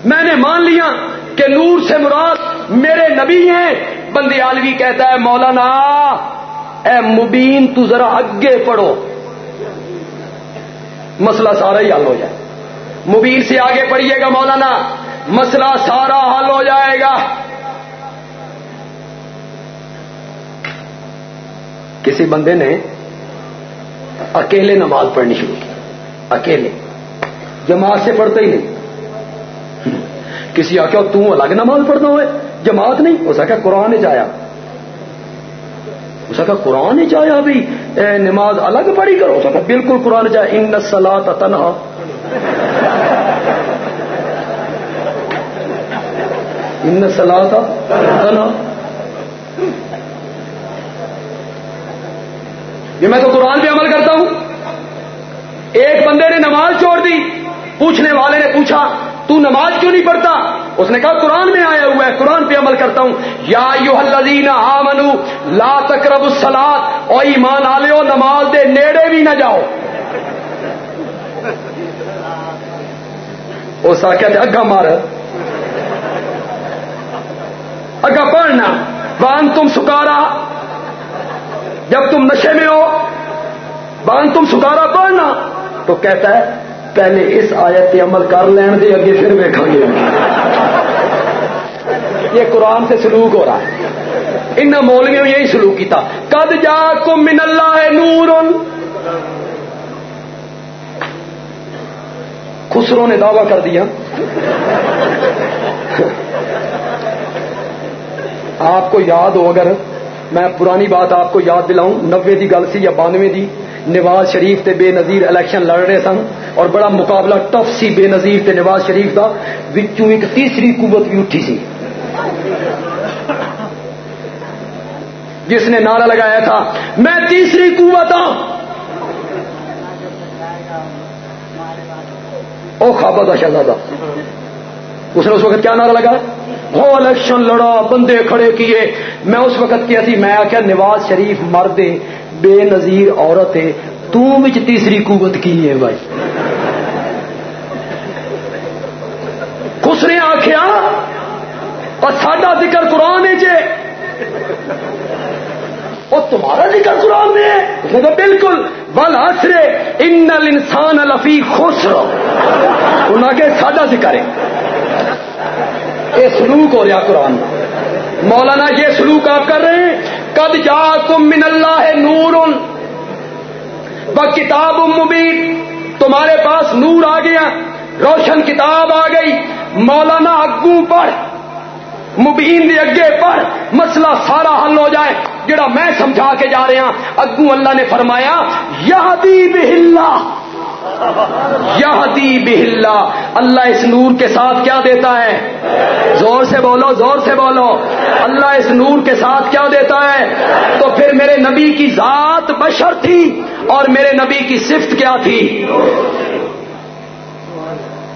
میں نے مان لیا کہ نور سے مراد میرے نبی ہیں۔ بندی عالوی کہتا ہے، مولانا، اے مبین، تو ذرا اگے پڑھو۔ مسئلہ سارا ہی حل ہو جائے۔ مبین سے آگے پڑھیے گا مولانا۔ مسئلہ سارا حل ہو جائے گا۔ کسی بندے نے اکیلے نماز پڑھنی شروع کی۔ اکیلے۔ جماعت سے پڑھتا ہی نہیں۔ کسی آ تو الگ نماز پڑھتا ہوئے، جماعت نہیں ہو سکا قرآن چایا ہو سکا قرآن چایا بھی نماز الگ پڑھی کرو۔ سکا بالکل قرآن چاہے ان سلا تنہا. ان سلا تنہا. یہ میں تو قرآن پہ عمل کرتا ہوں۔ ایک بندے نے نماز چھوڑ دی، پوچھنے والے نے پوچھا، تو نماز کیوں نہیں پڑھتا؟ اس نے کہا، قرآن میں آیا ہوا ہے، قرآن پہ عمل کرتا ہوں۔ یا یو الذین آمنو، لا تقربوا الصلاۃ او ایمان والے نماز دے نیڑے بھی نہ جاؤ۔ اس آخیا اگا مار۔ اگا پڑھنا۔ بان تم سکارا۔ جب تم نشے میں ہو بان تم سکارا پڑھنا۔ تو کہتا ہے، پہلے اس آیت پہ عمل کر لین دے، اگے پھر ویکھا گے۔ یہ قرآن سے سلوک ہو رہا ہے۔ ان مولویوں یہی سلوک کیتا۔ کد جا کم من اللہ نور خسروں نے دعویٰ کر دیا۔ آپ کو یاد ہو اگر میں پرانی بات آپ کو یاد دلاؤں، نوے دی گل سی یا بانوے دی، نواز شریف تے بے نظیر الیکشن لڑ رہے سن اور بڑا مقابلہ ٹف سی بے نظیر تے نواز شریف کا وچوں ایک تیسری قوت بھی اٹھی سی۔ جس نے نعرہ لگایا تھا، میں تیسری قوت ہوں او خوابہ کا شہزادہ اس نے اس وقت کیا نعرہ لگایا؟ ہو الیکشن لڑا، بندے کھڑے کیے۔ میں اس وقت کیا تھی میں آخیا نواز شریف مرد بے نظیر عورت ہے۔ تج تیسری قوت کی ہے بھائی۔ کس نے آخیا اور ساڈا ذکر قرآن چ اور تمہارا ذکر قرآن میں ہے۔ بالکل۔ بل آسرے ان انسان الفی خوش انہوں نے ساڈا ذکر ہے۔ یہ سلوک ہو رہا قرآن مولانا یہ سلوک آپ کر رہے ہیں۔ کد جا کم من اللہ نور ب کتاب مبین تمہارے پاس نور آ گیا، روشن کتاب آ گئی۔ مولانا اگو پڑھ، مبین دے اگے پڑھ، مسئلہ سارا حل ہو جائے، جڑا میں سمجھا کے جا رہا ہاں۔ اگو اللہ نے فرمایا یہ بہلا یہ بہلا اللہ اس نور کے ساتھ کیا دیتا ہے؟ زور سے بولو، زور سے بولو۔ اللہ اس نور کے ساتھ کیا دیتا ہے؟ تو پھر میرے نبی کی ذات بشر تھی اور میرے نبی کی صفت کیا تھی؟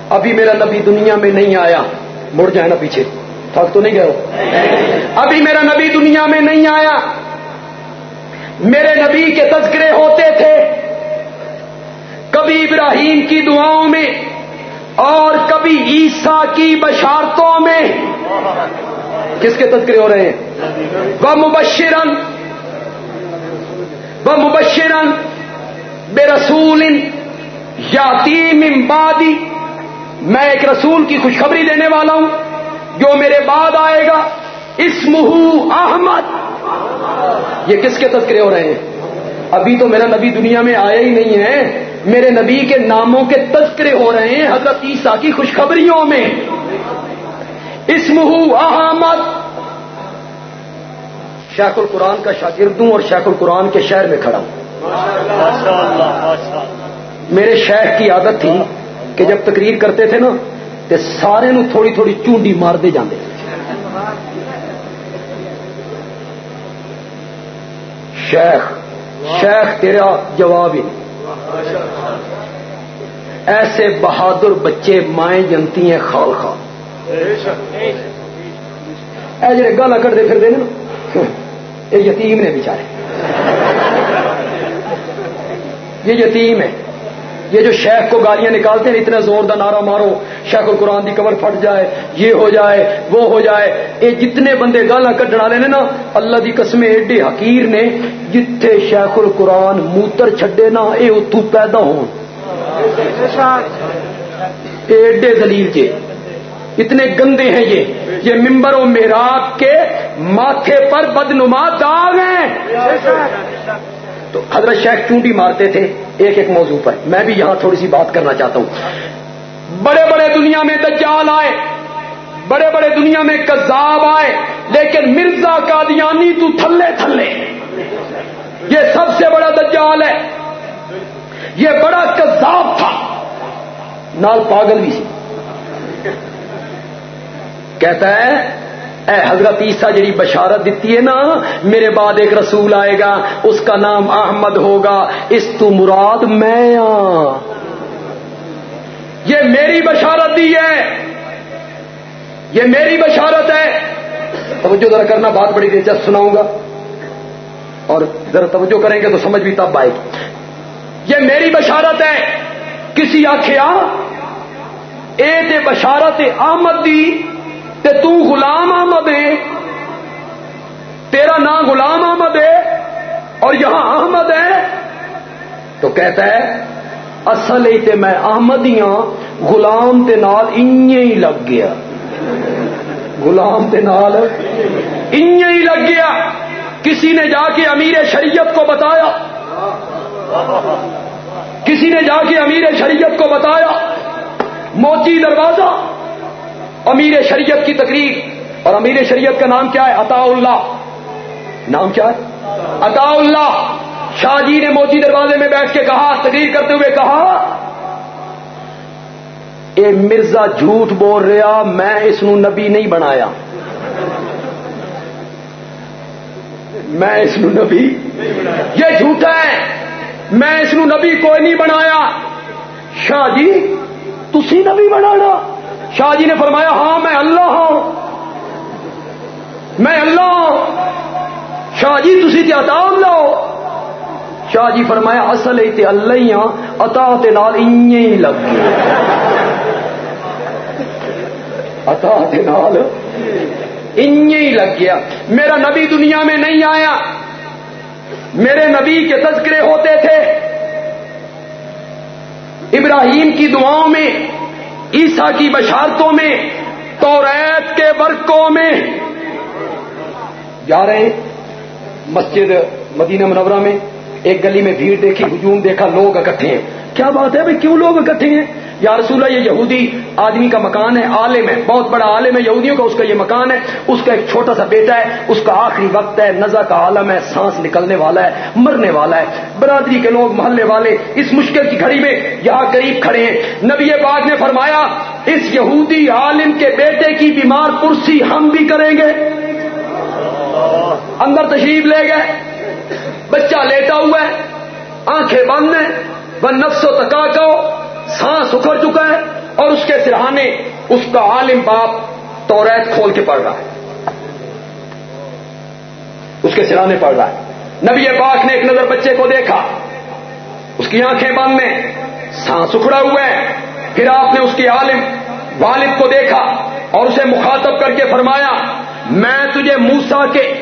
ابھی میرا نبی دنیا میں نہیں آیا۔ مڑ جائے نا پیچھے۔ تھک تو نہیں گیا ابھی میرا نبی دنیا میں نہیں آیا۔ میرے نبی کے تذکرے ہوتے تھے۔ کبھی ابراہیم کی دعاؤں میں اور کبھی عیسیٰ کی بشارتوں میں۔ کس کے تذکرے ہو رہے ہیں؟ وہ مبشرن وہ مبشرن بے رسول یاتیم امبادی میں ایک رسول کی خوشخبری دینے والا ہوں جو میرے بعد آئے گا۔ اسمہ احمد۔ یہ کس کے تذکرے ہو رہے ہیں؟ ابھی تو میرا نبی دنیا میں آیا ہی نہیں ہے۔ میرے نبی کے ناموں کے تذکرے ہو رہے ہیں حضرت عیسیٰ کی خوشخبریوں میں۔ اسمہ احمد۔ شیخ القرآن کا شاگرد ہوں اور شیخ القرآن کے شہر میں کھڑا ہوں۔ میرے شیخ کی عادت تھی کہ جب تقریر کرتے تھے نا تو سارے نو تھوڑی تھوڑی چونڈی مارتے جاندے شیخ شیخ تیرا جواب ہی ایسے بہادر بچے مائیں جنتی ہیں، خال خال۔ اے جڑے گالا کٹتے پھر نا، یہ یتیم نے بچارے یہ یتیم ہے۔ یہ جو شیخ کو گالیاں نکالتے ہیں، اتنا زور دا نعرہ مارو، شیخ القرآن دی کور پھٹ جائے، یہ ہو جائے، وہ ہو جائے۔ یہ جتنے بندے گالا کڈن والے نے نا، اللہ دی قسم ایڈے حقیر نے، جتھے شیخ القرآن موتر چھڈے نا، اے اتو پیدا ہون۔ ایڈے دلیل کے۔ اتنے گندے ہیں یہ۔ یہ ممبر و میراب کے ماتھے پر بدنما داغ ہیں۔ تو حضرت شیخ چونٹی مارتے تھے ایک ایک موضوع پر۔ میں بھی یہاں تھوڑی سی بات کرنا چاہتا ہوں۔ بڑے بڑے دنیا میں دجال آئے، بڑے بڑے دنیا میں کذاب آئے، لیکن مرزا قادیانی تو تھلے تھلے۔ یہ سب سے بڑا دجال ہے۔ یہ بڑا کذاب تھا۔ نال پاگل بھی سی۔ کہتا ہے اے حضرت عیسیٰ جڑی بشارت دیتی ہے نا، میرے بعد ایک رسول آئے گا، اس کا نام احمد ہوگا، اس تو مراد میں ہاں۔ یہ میری بشارت دی ہے۔ یہ میری بشارت ہے۔ توجہ ذرا کرنا، بات بڑی دلچسپ سناؤں گا۔ اور ذرا توجہ کریں گے تو سمجھ بھی تب آئے گی۔ یہ میری بشارت ہے۔ کسی آخیا اے بشارت احمد دی تے تو غلام احمد ہے۔ تیرا نام غلام احمد ہے اور یہاں احمد ہے۔ تو کہتا ہے، اصل ہی تے میں احمد ہی ہاں غلام تے نال ہی لگ گیا۔ غلام تے نال ہی لگ گیا۔ کسی نے جا کے امیر شریعت کو بتایا۔ کسی نے جا کے امیر شریعت کو بتایا۔ موچی دروازہ۔ امیر شریعت کی تقریر اور امیر شریعت کا نام کیا ہے؟ عطا اللہ نام کیا ہے؟ عطا اللہ شاہ جی نے موتی دروازے میں بیٹھ کے کہا، تقریر کرتے ہوئے کہا، اے مرزا جھوٹ بول رہا، میں اس نو نبی نہیں بنایا۔ میں اس نو نبی یہ جھوٹا ہے۔ میں اس نو نبی کوئی نہیں بنایا۔ شاہ جی تھی نبی بنانا۔ شاہ جی نے فرمایا ہاں میں اللہ ہوں۔ میں اللہ ہوں۔ شاہ جی تھی تے عطا اللہ شاہ جی فرمایا، اصل تے اللہ ہی ہاں عطا تے نال ہی لگ گیا عطا تے نال ہی لگ گیا۔ میرا نبی دنیا میں نہیں آیا۔ میرے نبی کے تذکرے ہوتے تھے۔ ابراہیم کی دعاؤں میں عیسا کی بشارتوں میں تو ریت کے برقوں میں۔ جا رہے ہیں مسجد مدینہ منورہ میں، ایک گلی میں بھیڑ دیکھی، ہجوم دیکھا، لوگ اکٹھے ہیں۔ کیا بات ہے بھائی؟ کیوں لوگ اکٹھے ہیں؟ یا رسول اللہ، یہ یہودی آدمی کا مکان ہے، عالم ہے، بہت بڑا عالم ہے، یہودیوں کا اس کا یہ مکان ہے، اس کا ایک چھوٹا سا بیٹا ہے، اس کا آخری وقت ہے، نزا کا عالم ہے، سانس نکلنے والا ہے، مرنے والا ہے۔ برادری کے لوگ، محلے والے اس مشکل کی گھڑی میں یہاں قریب کھڑے ہیں۔ نبی پاک نے فرمایا، اس یہودی عالم کے بیٹے کی بیمار پرسی ہم بھی کریں گے۔ اندر تشریف لے گئے۔ بچہ لیٹا ہوا ہے، آنکھیں بند ہیں۔ وہ نفس و تکا سانس اکھڑ چکا ہے اور اس کے سرہانے اس کا عالم باپ تو کھول کے پڑھ رہا ہے۔ اس کے سرانے پڑھ رہا ہے۔ نبی پاک نے ایک نظر بچے کو دیکھا۔ اس کی آنکھیں بند میں سانس اکھڑا ہوا ہے۔ پھر آپ نے اس کے عالم والد کو دیکھا اور اسے مخاطب کر کے فرمایا، میں تجھے موسا کے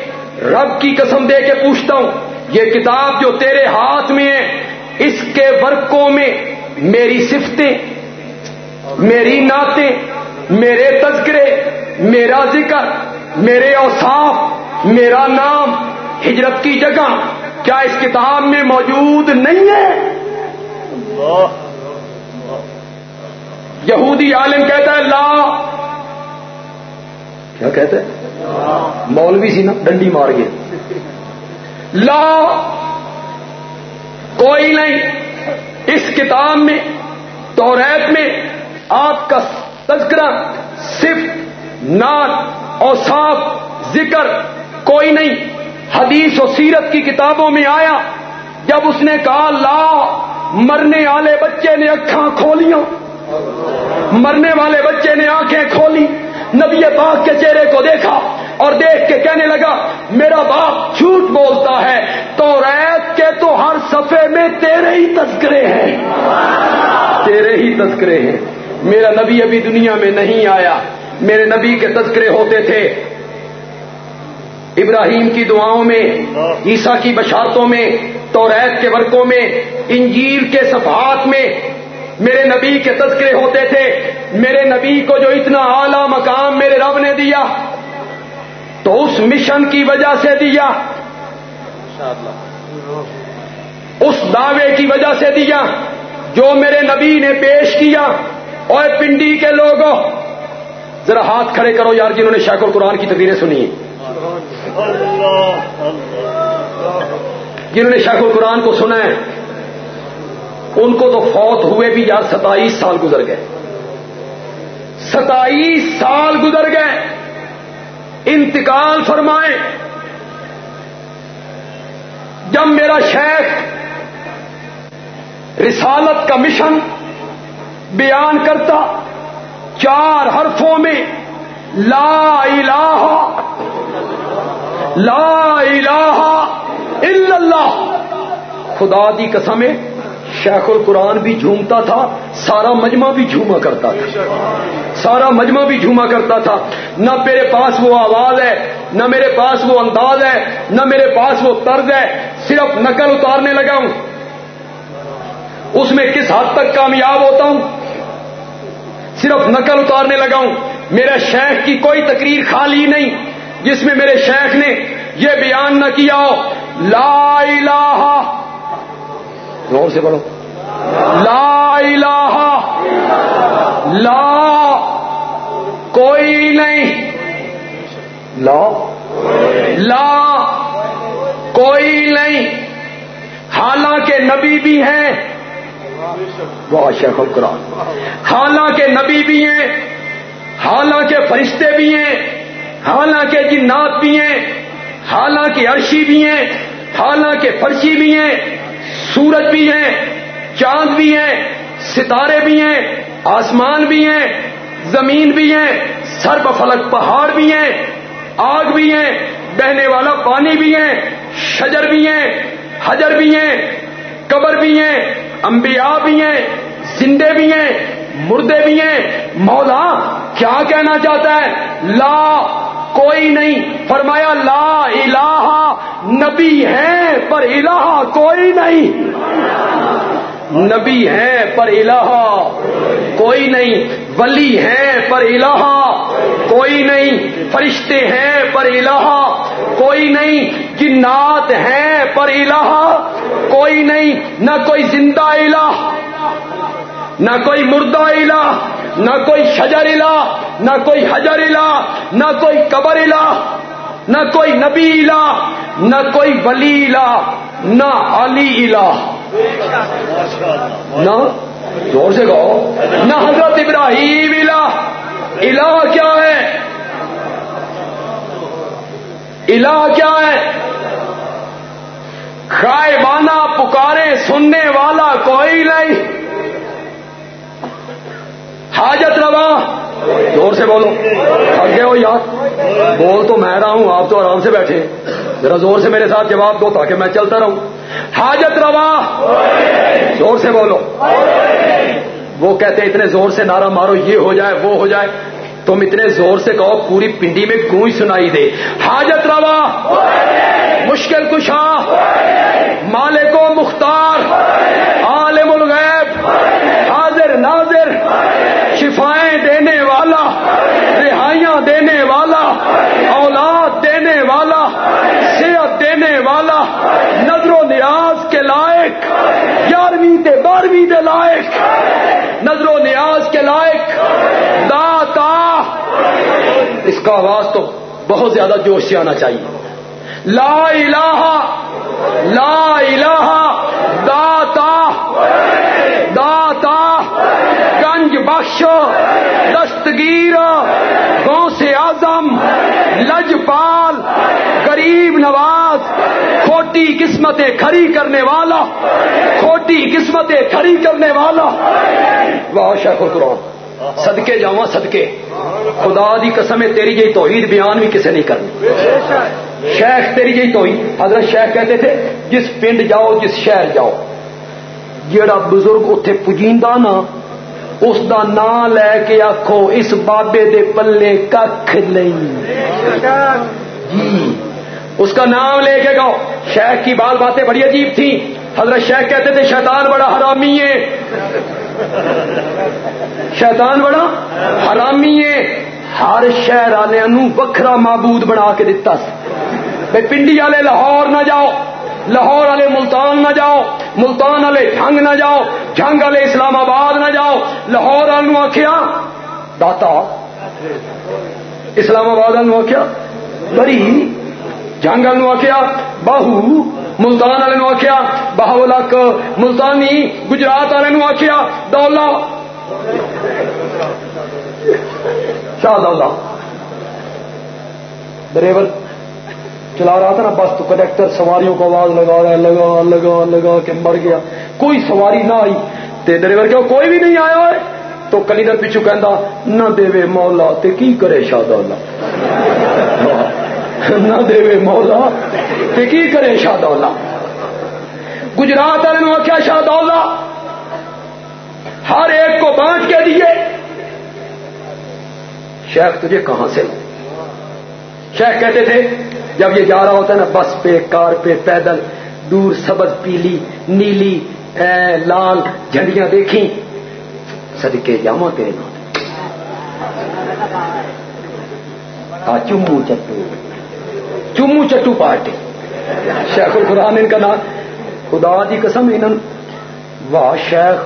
رب کی قسم دے کے پوچھتا ہوں، یہ کتاب جو تیرے ہاتھ میں ہے، اس کے ورقوں میں میری صفتیں میری نعتیں میرے تذکرے میرا ذکر میرے اوصاف میرا نام ہجرت کی جگہ کیا اس کتاب میں موجود نہیں ہے؟ یہودی عالم کہتا ہے لا۔ کیا کہتے ہیں مولوی سی نا ڈنڈی مار گئے لا۔ کوئی نہیں۔ اس کتاب میں تو میں آپ کا تذکرہ صرف نعت اور صاف ذکر کوئی نہیں، حدیث و سیرت کی کتابوں میں آیا۔ جب اس نے کہا، لا، مرنے والے بچے نے اکھاں کھولیاں۔ مرنے والے بچے نے آنکھیں کھولی، نبی پاک کے چہرے کو دیکھا۔ اور دیکھ کے کہنے لگا، میرا باپ جھوٹ بولتا ہے۔ تو ریت کے تو ہر صفحے میں تیرے ہی تذکرے ہیں۔ تیرے ہی تذکرے ہیں۔ میرا نبی ابھی دنیا میں نہیں آیا۔ میرے نبی کے تذکرے ہوتے تھے۔ ابراہیم کی دعاؤں میں، عیسیٰ کی بشارتوں میں تو ریت کے ورقوں میں انجیر کے صفحات میں میرے نبی کے تذکرے ہوتے تھے۔ میرے نبی کو جو اتنا اعلی مقام میرے رب نے دیا تو اس مشن کی وجہ سے دیا۔ اس دعوے کی وجہ سے دیا جو میرے نبی نے پیش کیا۔ اور پنڈی کے لوگوں، ذرا ہاتھ کھڑے کرو یار جنہوں نے شیخ القرآن کی تقریریں سنی جنہوں نے شیخ القرآن کو سنا ہے، ان کو تو فوت ہوئے بھی یار ستائیس سال گزر گئے۔ ستائیس سال گزر گئے۔ انتقال فرمائے۔ جب میرا شیخ رسالت کا مشن بیان کرتا، چار حرفوں میں لا الہ لا الہ الا اللہ، خدا دی قسمیں شیخ القرآن بھی جھومتا تھا، سارا مجمع بھی جھوما کرتا تھا۔ سارا مجمع بھی جھوما کرتا تھا۔ نہ میرے پاس وہ آواز ہے، نہ میرے پاس وہ انداز ہے، نہ میرے پاس وہ طرز ہے، صرف نقل اتارنے لگا ہوں۔ اس میں کس حد تک کامیاب ہوتا ہوں؟ صرف نقل اتارنے لگا ہوں۔ میرے شیخ کی کوئی تقریر خالی نہیں، جس میں میرے شیخ نے یہ بیان نہ کیا ہو۔ لا الہ زور سے بولو لا الہ لا کوئی نہیں۔ لا لا کوئی نہیں۔ حالانکہ نبی بھی ہیں۔ وہ شیخ القرآن حالانکہ نبی بھی ہیں۔ حالانکہ فرشتے بھی ہیں۔ حالانکہ جنات بھی ہیں۔ حالانکہ عرشی بھی ہیں۔ حالانکہ فرشی بھی ہیں۔ سورج بھی ہیں چاند بھی ہیں ستارے بھی ہیں آسمان بھی ہیں زمین بھی ہیں سرپ فلک پہاڑ بھی ہیں آگ بھی ہیں بہنے والا پانی بھی ہے شجر بھی ہیں حجر بھی ہیں قبر بھی ہیں انبیاء بھی ہیں زندے بھی ہیں، مردے بھی ہیں۔ مولا کیا کہنا چاہتا ہے؟ لا، کوئی نہیں۔ فرمایا، لا الہ، نبی ہے پر الہ کوئی نہیں۔ نبی ہے پر الہ کوئی نہیں۔ ولی ہے پر الہ کوئی نہیں۔ فرشتے ہیں پر الہ کوئی نہیں۔ جنات ہیں پر الہ کوئی نہیں۔ نہ کوئی زندہ الہ۔ نہ کوئی مردہ الہ، نہ کوئی شجر الہ، نہ کوئی حجر الہ، نہ کوئی قبر الہ، نہ کوئی نبی الہ، نہ کوئی ولی الہ، نہ علی الہ۔ نہ؟ زور سے کہو۔ نہ حضرت ابراہیم الہ۔ الہ کیا ہے؟ الہ کیا ہے؟ خائبانہ پکارے، سننے والا کوئی نہیں۔ حاجت روا۔ زور سے بولو۔ آگے ہو یار؟ بول تو میں رہا ہوں، آپ تو آرام سے بیٹھے۔ ذرا زور سے میرے ساتھ جواب دو تاکہ میں چلتا رہوں۔ حاجت روا۔ زور سے بولو۔ وہ کہتے اتنے زور سے نعرہ مارو، یہ ہو جائے، وہ ہو جائے۔ تم اتنے زور سے کہو، پوری پنڈی میں گونج سنائی دے۔ حاجت روا۔ مشکل کشا۔ مالک و مختار عالم الغیب حاضر ناظر شفائیں دینے والا، رہائیاں دینے والا، اولاد دینے والا، صحت دینے والا، نظر و نیاز کے لائق، گیارہویں بارہویں دے لائق، نظر و نیاز کے لائق، داتا، اس کا آواز تو بہت زیادہ جوش سے آنا چاہیے۔ لا الہ لا الہ، داتا گنج بخش دستگیر گو سے آزم لجپال، غریب نواز، کھوٹی قسمتیں کھڑی کرنے والا، کھوٹی قسمتیں کھڑی کرنے والا۔ واہ شیخ القرآن، صدقے جاؤں صدقے۔ خدا دی قسم ہے، تیری جی توحید بیان بھی کسے نہیں کرنی۔ شیخ، تیری جی توحید۔ حضرت شیخ کہتے تھے، جس پنڈ جاؤ، جس شہر جاؤ۔ جیڑا بزرگ اتے پجیندا نا اس دا نام لے کے آخو اس بابے دے پلے کھ جی اس کا نام لے کے گاؤ شیخ کی بال باتیں بڑی عجیب تھیں حضرت شیخ کہتے تھے شیطان بڑا حرامی ہے شیطان بڑا حرامی ہے ہر شہر والے وکھرا معبود بنا کے دتا پنڈی والے لاہور نہ جاؤ لاہور والے ملتان نہ جاؤ ملتان والے جنگ نہ جاؤ جنگ والے اسلام آباد نہ جاؤ۔ لاہور والوں آخیا داتا، اسلام آباد والوں آخیا بری جنگ والوں آخیا باہو، ملتان والے آخیا بہو لک ملتانی، گجرات والے آخیا دولا شاہ دولا ڈرائیور چلا رہا تھا نا، بس تو کنڈکٹر سواریوں کو آواز لگا رہا، لگا لگا لگا کے مر گیا۔ کوئی سواری نہ آئی۔ تے ڈرائیور کیا کوئی بھی نہیں آیا ہے؟ تو کلی در پیچھو کہندا، نہ دے مولا، تے کی کرے شاہ دولا نہ دے مولا، تے کی کرے شاہ دولا گجرات والے نے آخیا شاہ دولا ہر ایک کو بانٹ کے دیے۔ شیخ، تجھے کہاں سے شیخ کہتے تھے؟ جب یہ جا رہا ہوتا ہے نا، بس پہ، کار پہ، پیدل، دور سبز، پیلی، نیلی، اے، لال جھنڈیاں دیکھی سدکے جاما تیرے نام۔ چمو چٹو۔ چمو چٹو پارٹی۔ شیخ القرآن ان کا نام۔ خدا دی قسم انہوں واہ شیخ،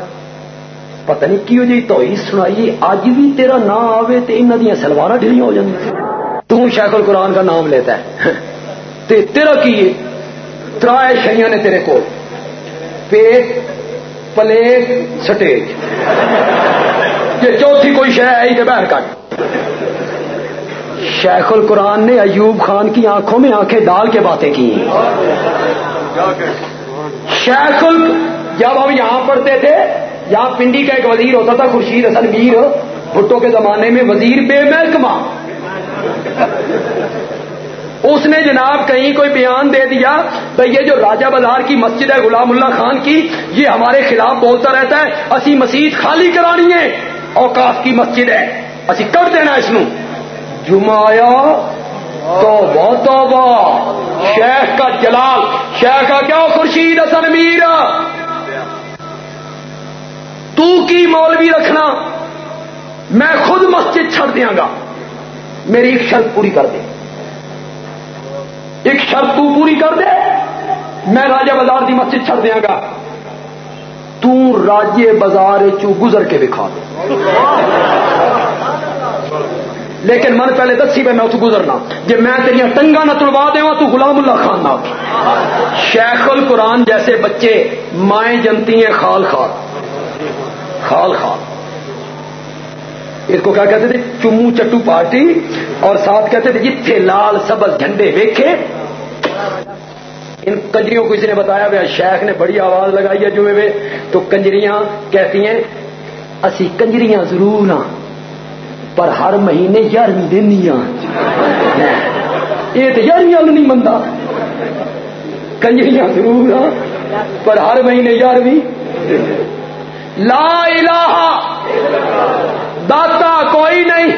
پتہ نہیں کیوں جی تو ہی سنائیے اج بھی تیرا نام آوے تے انہاں دیاں سلوار ڈھیلیاں ہو جاندی تو شیخ القرآن کا نام لیتا ہے۔ تے تیرا کی ترائے شیاں نے تیرے کو پیٹ، پلیٹ، سٹیج۔ یہ چوتھی کوئی شہ ہے ہی باہر کٹ۔ شیخ القرآن نے ایوب خان کی آنکھوں میں آنکھیں ڈال کے باتیں کی۔ شیخ ال جب ہم یہاں پڑھتے تھے، یہاں پنڈی کا ایک وزیر ہوتا تھا، خورشید حسن میر بھٹو کے زمانے میں وزیر بے محکمہ۔ اس نے جناب کہیں کوئی بیان دے دیا تو یہ جو راجہ بازار کی مسجد ہے غلام اللہ خان کی، یہ ہمارے خلاف بولتا رہتا ہے، اسی مسجد خالی کرانی ہے، اوقاف کی مسجد ہے۔ اسی کر دینا اس نو؟ جمایا تو بہت شیخ کا جلال، شیخ کا کیا خورشید حسن میر؟ تو کی مولوی رکھنا؟ میں خود مسجد چھڑ دیا گا۔ میری ایک شرط پوری کر دے۔ ایک شرط تو پوری کر دے، میں راجہ بازار کی مسجد چھڑ دیا گا۔ تو راجے بازار چو گزر کے دکھا دے۔ لیکن من پہلے دسی پہ میں اتو گزرنا۔ جی میں تیریا ٹنگا نہ تلوا دیا تو غلام اللہ خان نہ شیخ القرآن جیسے بچے مائیں جنتی ہیں، خال خال۔ خال خال۔ اس کو کیا کہتے تھے؟ چمو چٹو پارٹی اور ساتھ کہتے تھے جتھے لال سبز جھنڈے ویکھے۔ ان کنجریوں کو کسی نے بتایا بھائی شیخ نے بڑی آواز لگائی ہے جمعے میں، تو کنجریاں کہتی ہیں، اسی کنجریاں ضرور نہ پر ہر مہینے یارویں دینی ہاں۔ یہ تو یارویں نہیں منتا کنجریاں ضرور ہاں پر ہر مہینے یارویں لا الہ داتا کوئی نہیں۔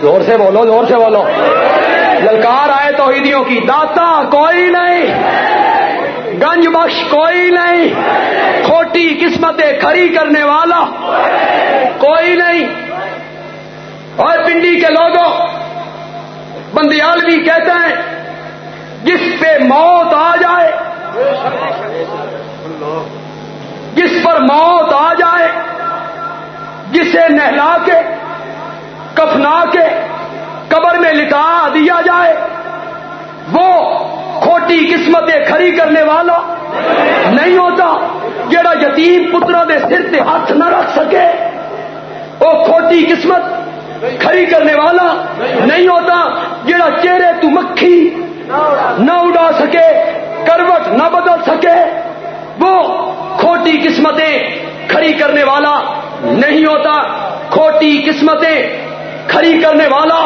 زور سے بولو، زور سے بولو۔ للکار آئے تو کی۔ داتا کوئی نہیں۔ گنج بخش کوئی نہیں۔ کھوٹی قسمتیں کھری کرنے والا کوئی نہیں۔ اور پنڈی کے لوگوں بندیال بھی کہتے ہیں، جس پہ موت آ جائے، جس پر موت آ جائے جسے نہلا کے، کفنا کے، قبر میں لٹا دیا جائے، وہ کھوٹی قسمتیں کھڑی کرنے والا نہیں ہوتا جڑا یتیم پترا دے سر سے ہاتھ نہ رکھ سکے۔ وہ کھوٹی قسمت کھڑی کرنے والا نہیں ہوتا جڑا چہرے تو مکھی نہ اڑا سکے، کروٹ نہ بدل سکے۔ وہ کھوٹی قسمتیں کھڑی کرنے والا نہیں ہوتا۔ کھوٹی قسمتیں کھڑی کرنے والا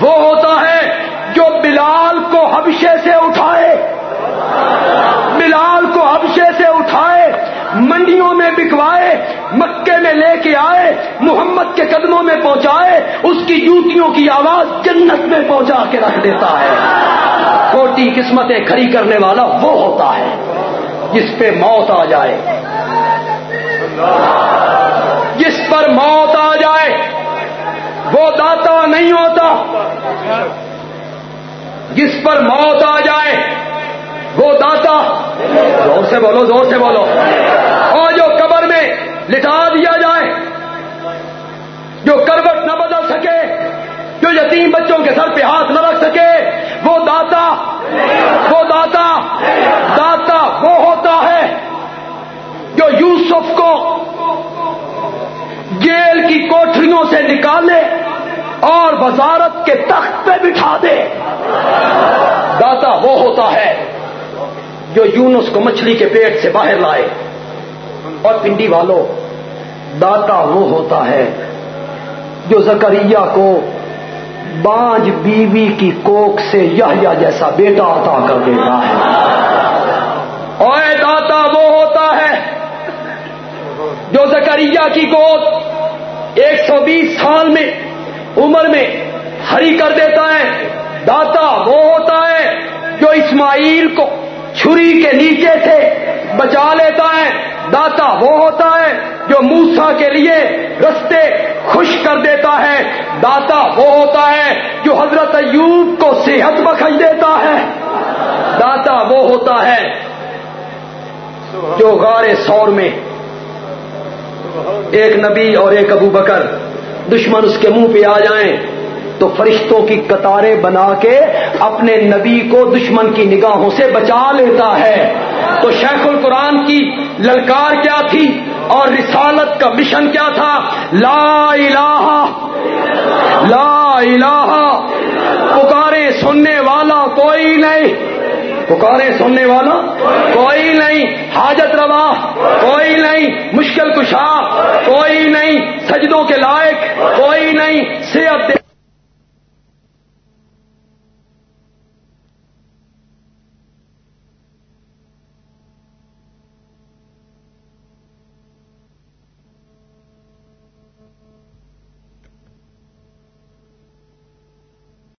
وہ ہوتا ہے جو بلال کو حبشے سے اٹھائے۔ بلال کو حبشے سے اٹھائے، منڈیوں میں بکوائے، مکے میں لے کے آئے، محمد کے قدموں میں پہنچائے، اس کی جوتیوں کی آواز جنت میں پہنچا کے رکھ دیتا ہے۔ کھوٹی قسمتیں کھڑی کرنے والا وہ ہوتا ہے جس پہ موت آ جائے۔ جس پر موت آ جائے، وہ داتا نہیں ہوتا۔ جس پر موت آ جائے، وہ داتا۔ زور سے بولو، زور سے بولو۔ اور جو قبر میں لٹا دیا جائے، جو کروٹ نہ بدل سکے، جو یتیم بچوں کے سر پہ ہاتھ نہ رکھ سکے، وہ داتا۔ وہ داتا۔ داتا وہ ہوتا ہے جو یوسف کو سے نکالے اور وزارت کے تخت پہ بٹھا دے۔ داتا وہ ہوتا ہے جو یونس کو مچھلی کے پیٹ سے باہر لائے۔ اور پنڈی والوں داتا وہ ہوتا ہے جو زکریہ کو بانج بیوی کی کوک سے یہ جیسا بیٹا عطا کر دیتا ہے۔ اور داتا وہ ہوتا ہے جو زکریہ کی گود ایک سو بیس سال میں عمر میں ہری کر دیتا ہے، داتا وہ ہوتا ہے جو اسماعیل کو چھری کے نیچے سے بچا لیتا ہے۔ داتا وہ ہوتا ہے جو موسا کے لیے رستے خوش کر دیتا ہے۔ داتا وہ ہوتا ہے جو حضرت ایوب کو صحت بخش دیتا ہے۔ داتا وہ ہوتا ہے جو غار سور میں ایک نبی اور ایک ابو بکر دشمن اس کے منہ پہ آ جائیں تو فرشتوں کی قطاریں بنا کے اپنے نبی کو دشمن کی نگاہوں سے بچا لیتا ہے۔ تو شیخ القرآن کی للکار کیا تھی اور رسالت کا مشن کیا تھا؟ لا الہ لا الہ، پکارے سننے والا کوئی نہیں۔ پکارے سننے والا؟ کوئی نہیں۔ حاجت روا؟ کوئی نہیں۔ مشکل کشا؟ کوئی نہیں۔ سجدوں کے لائق؟ کوئی نہیں۔ صحت دے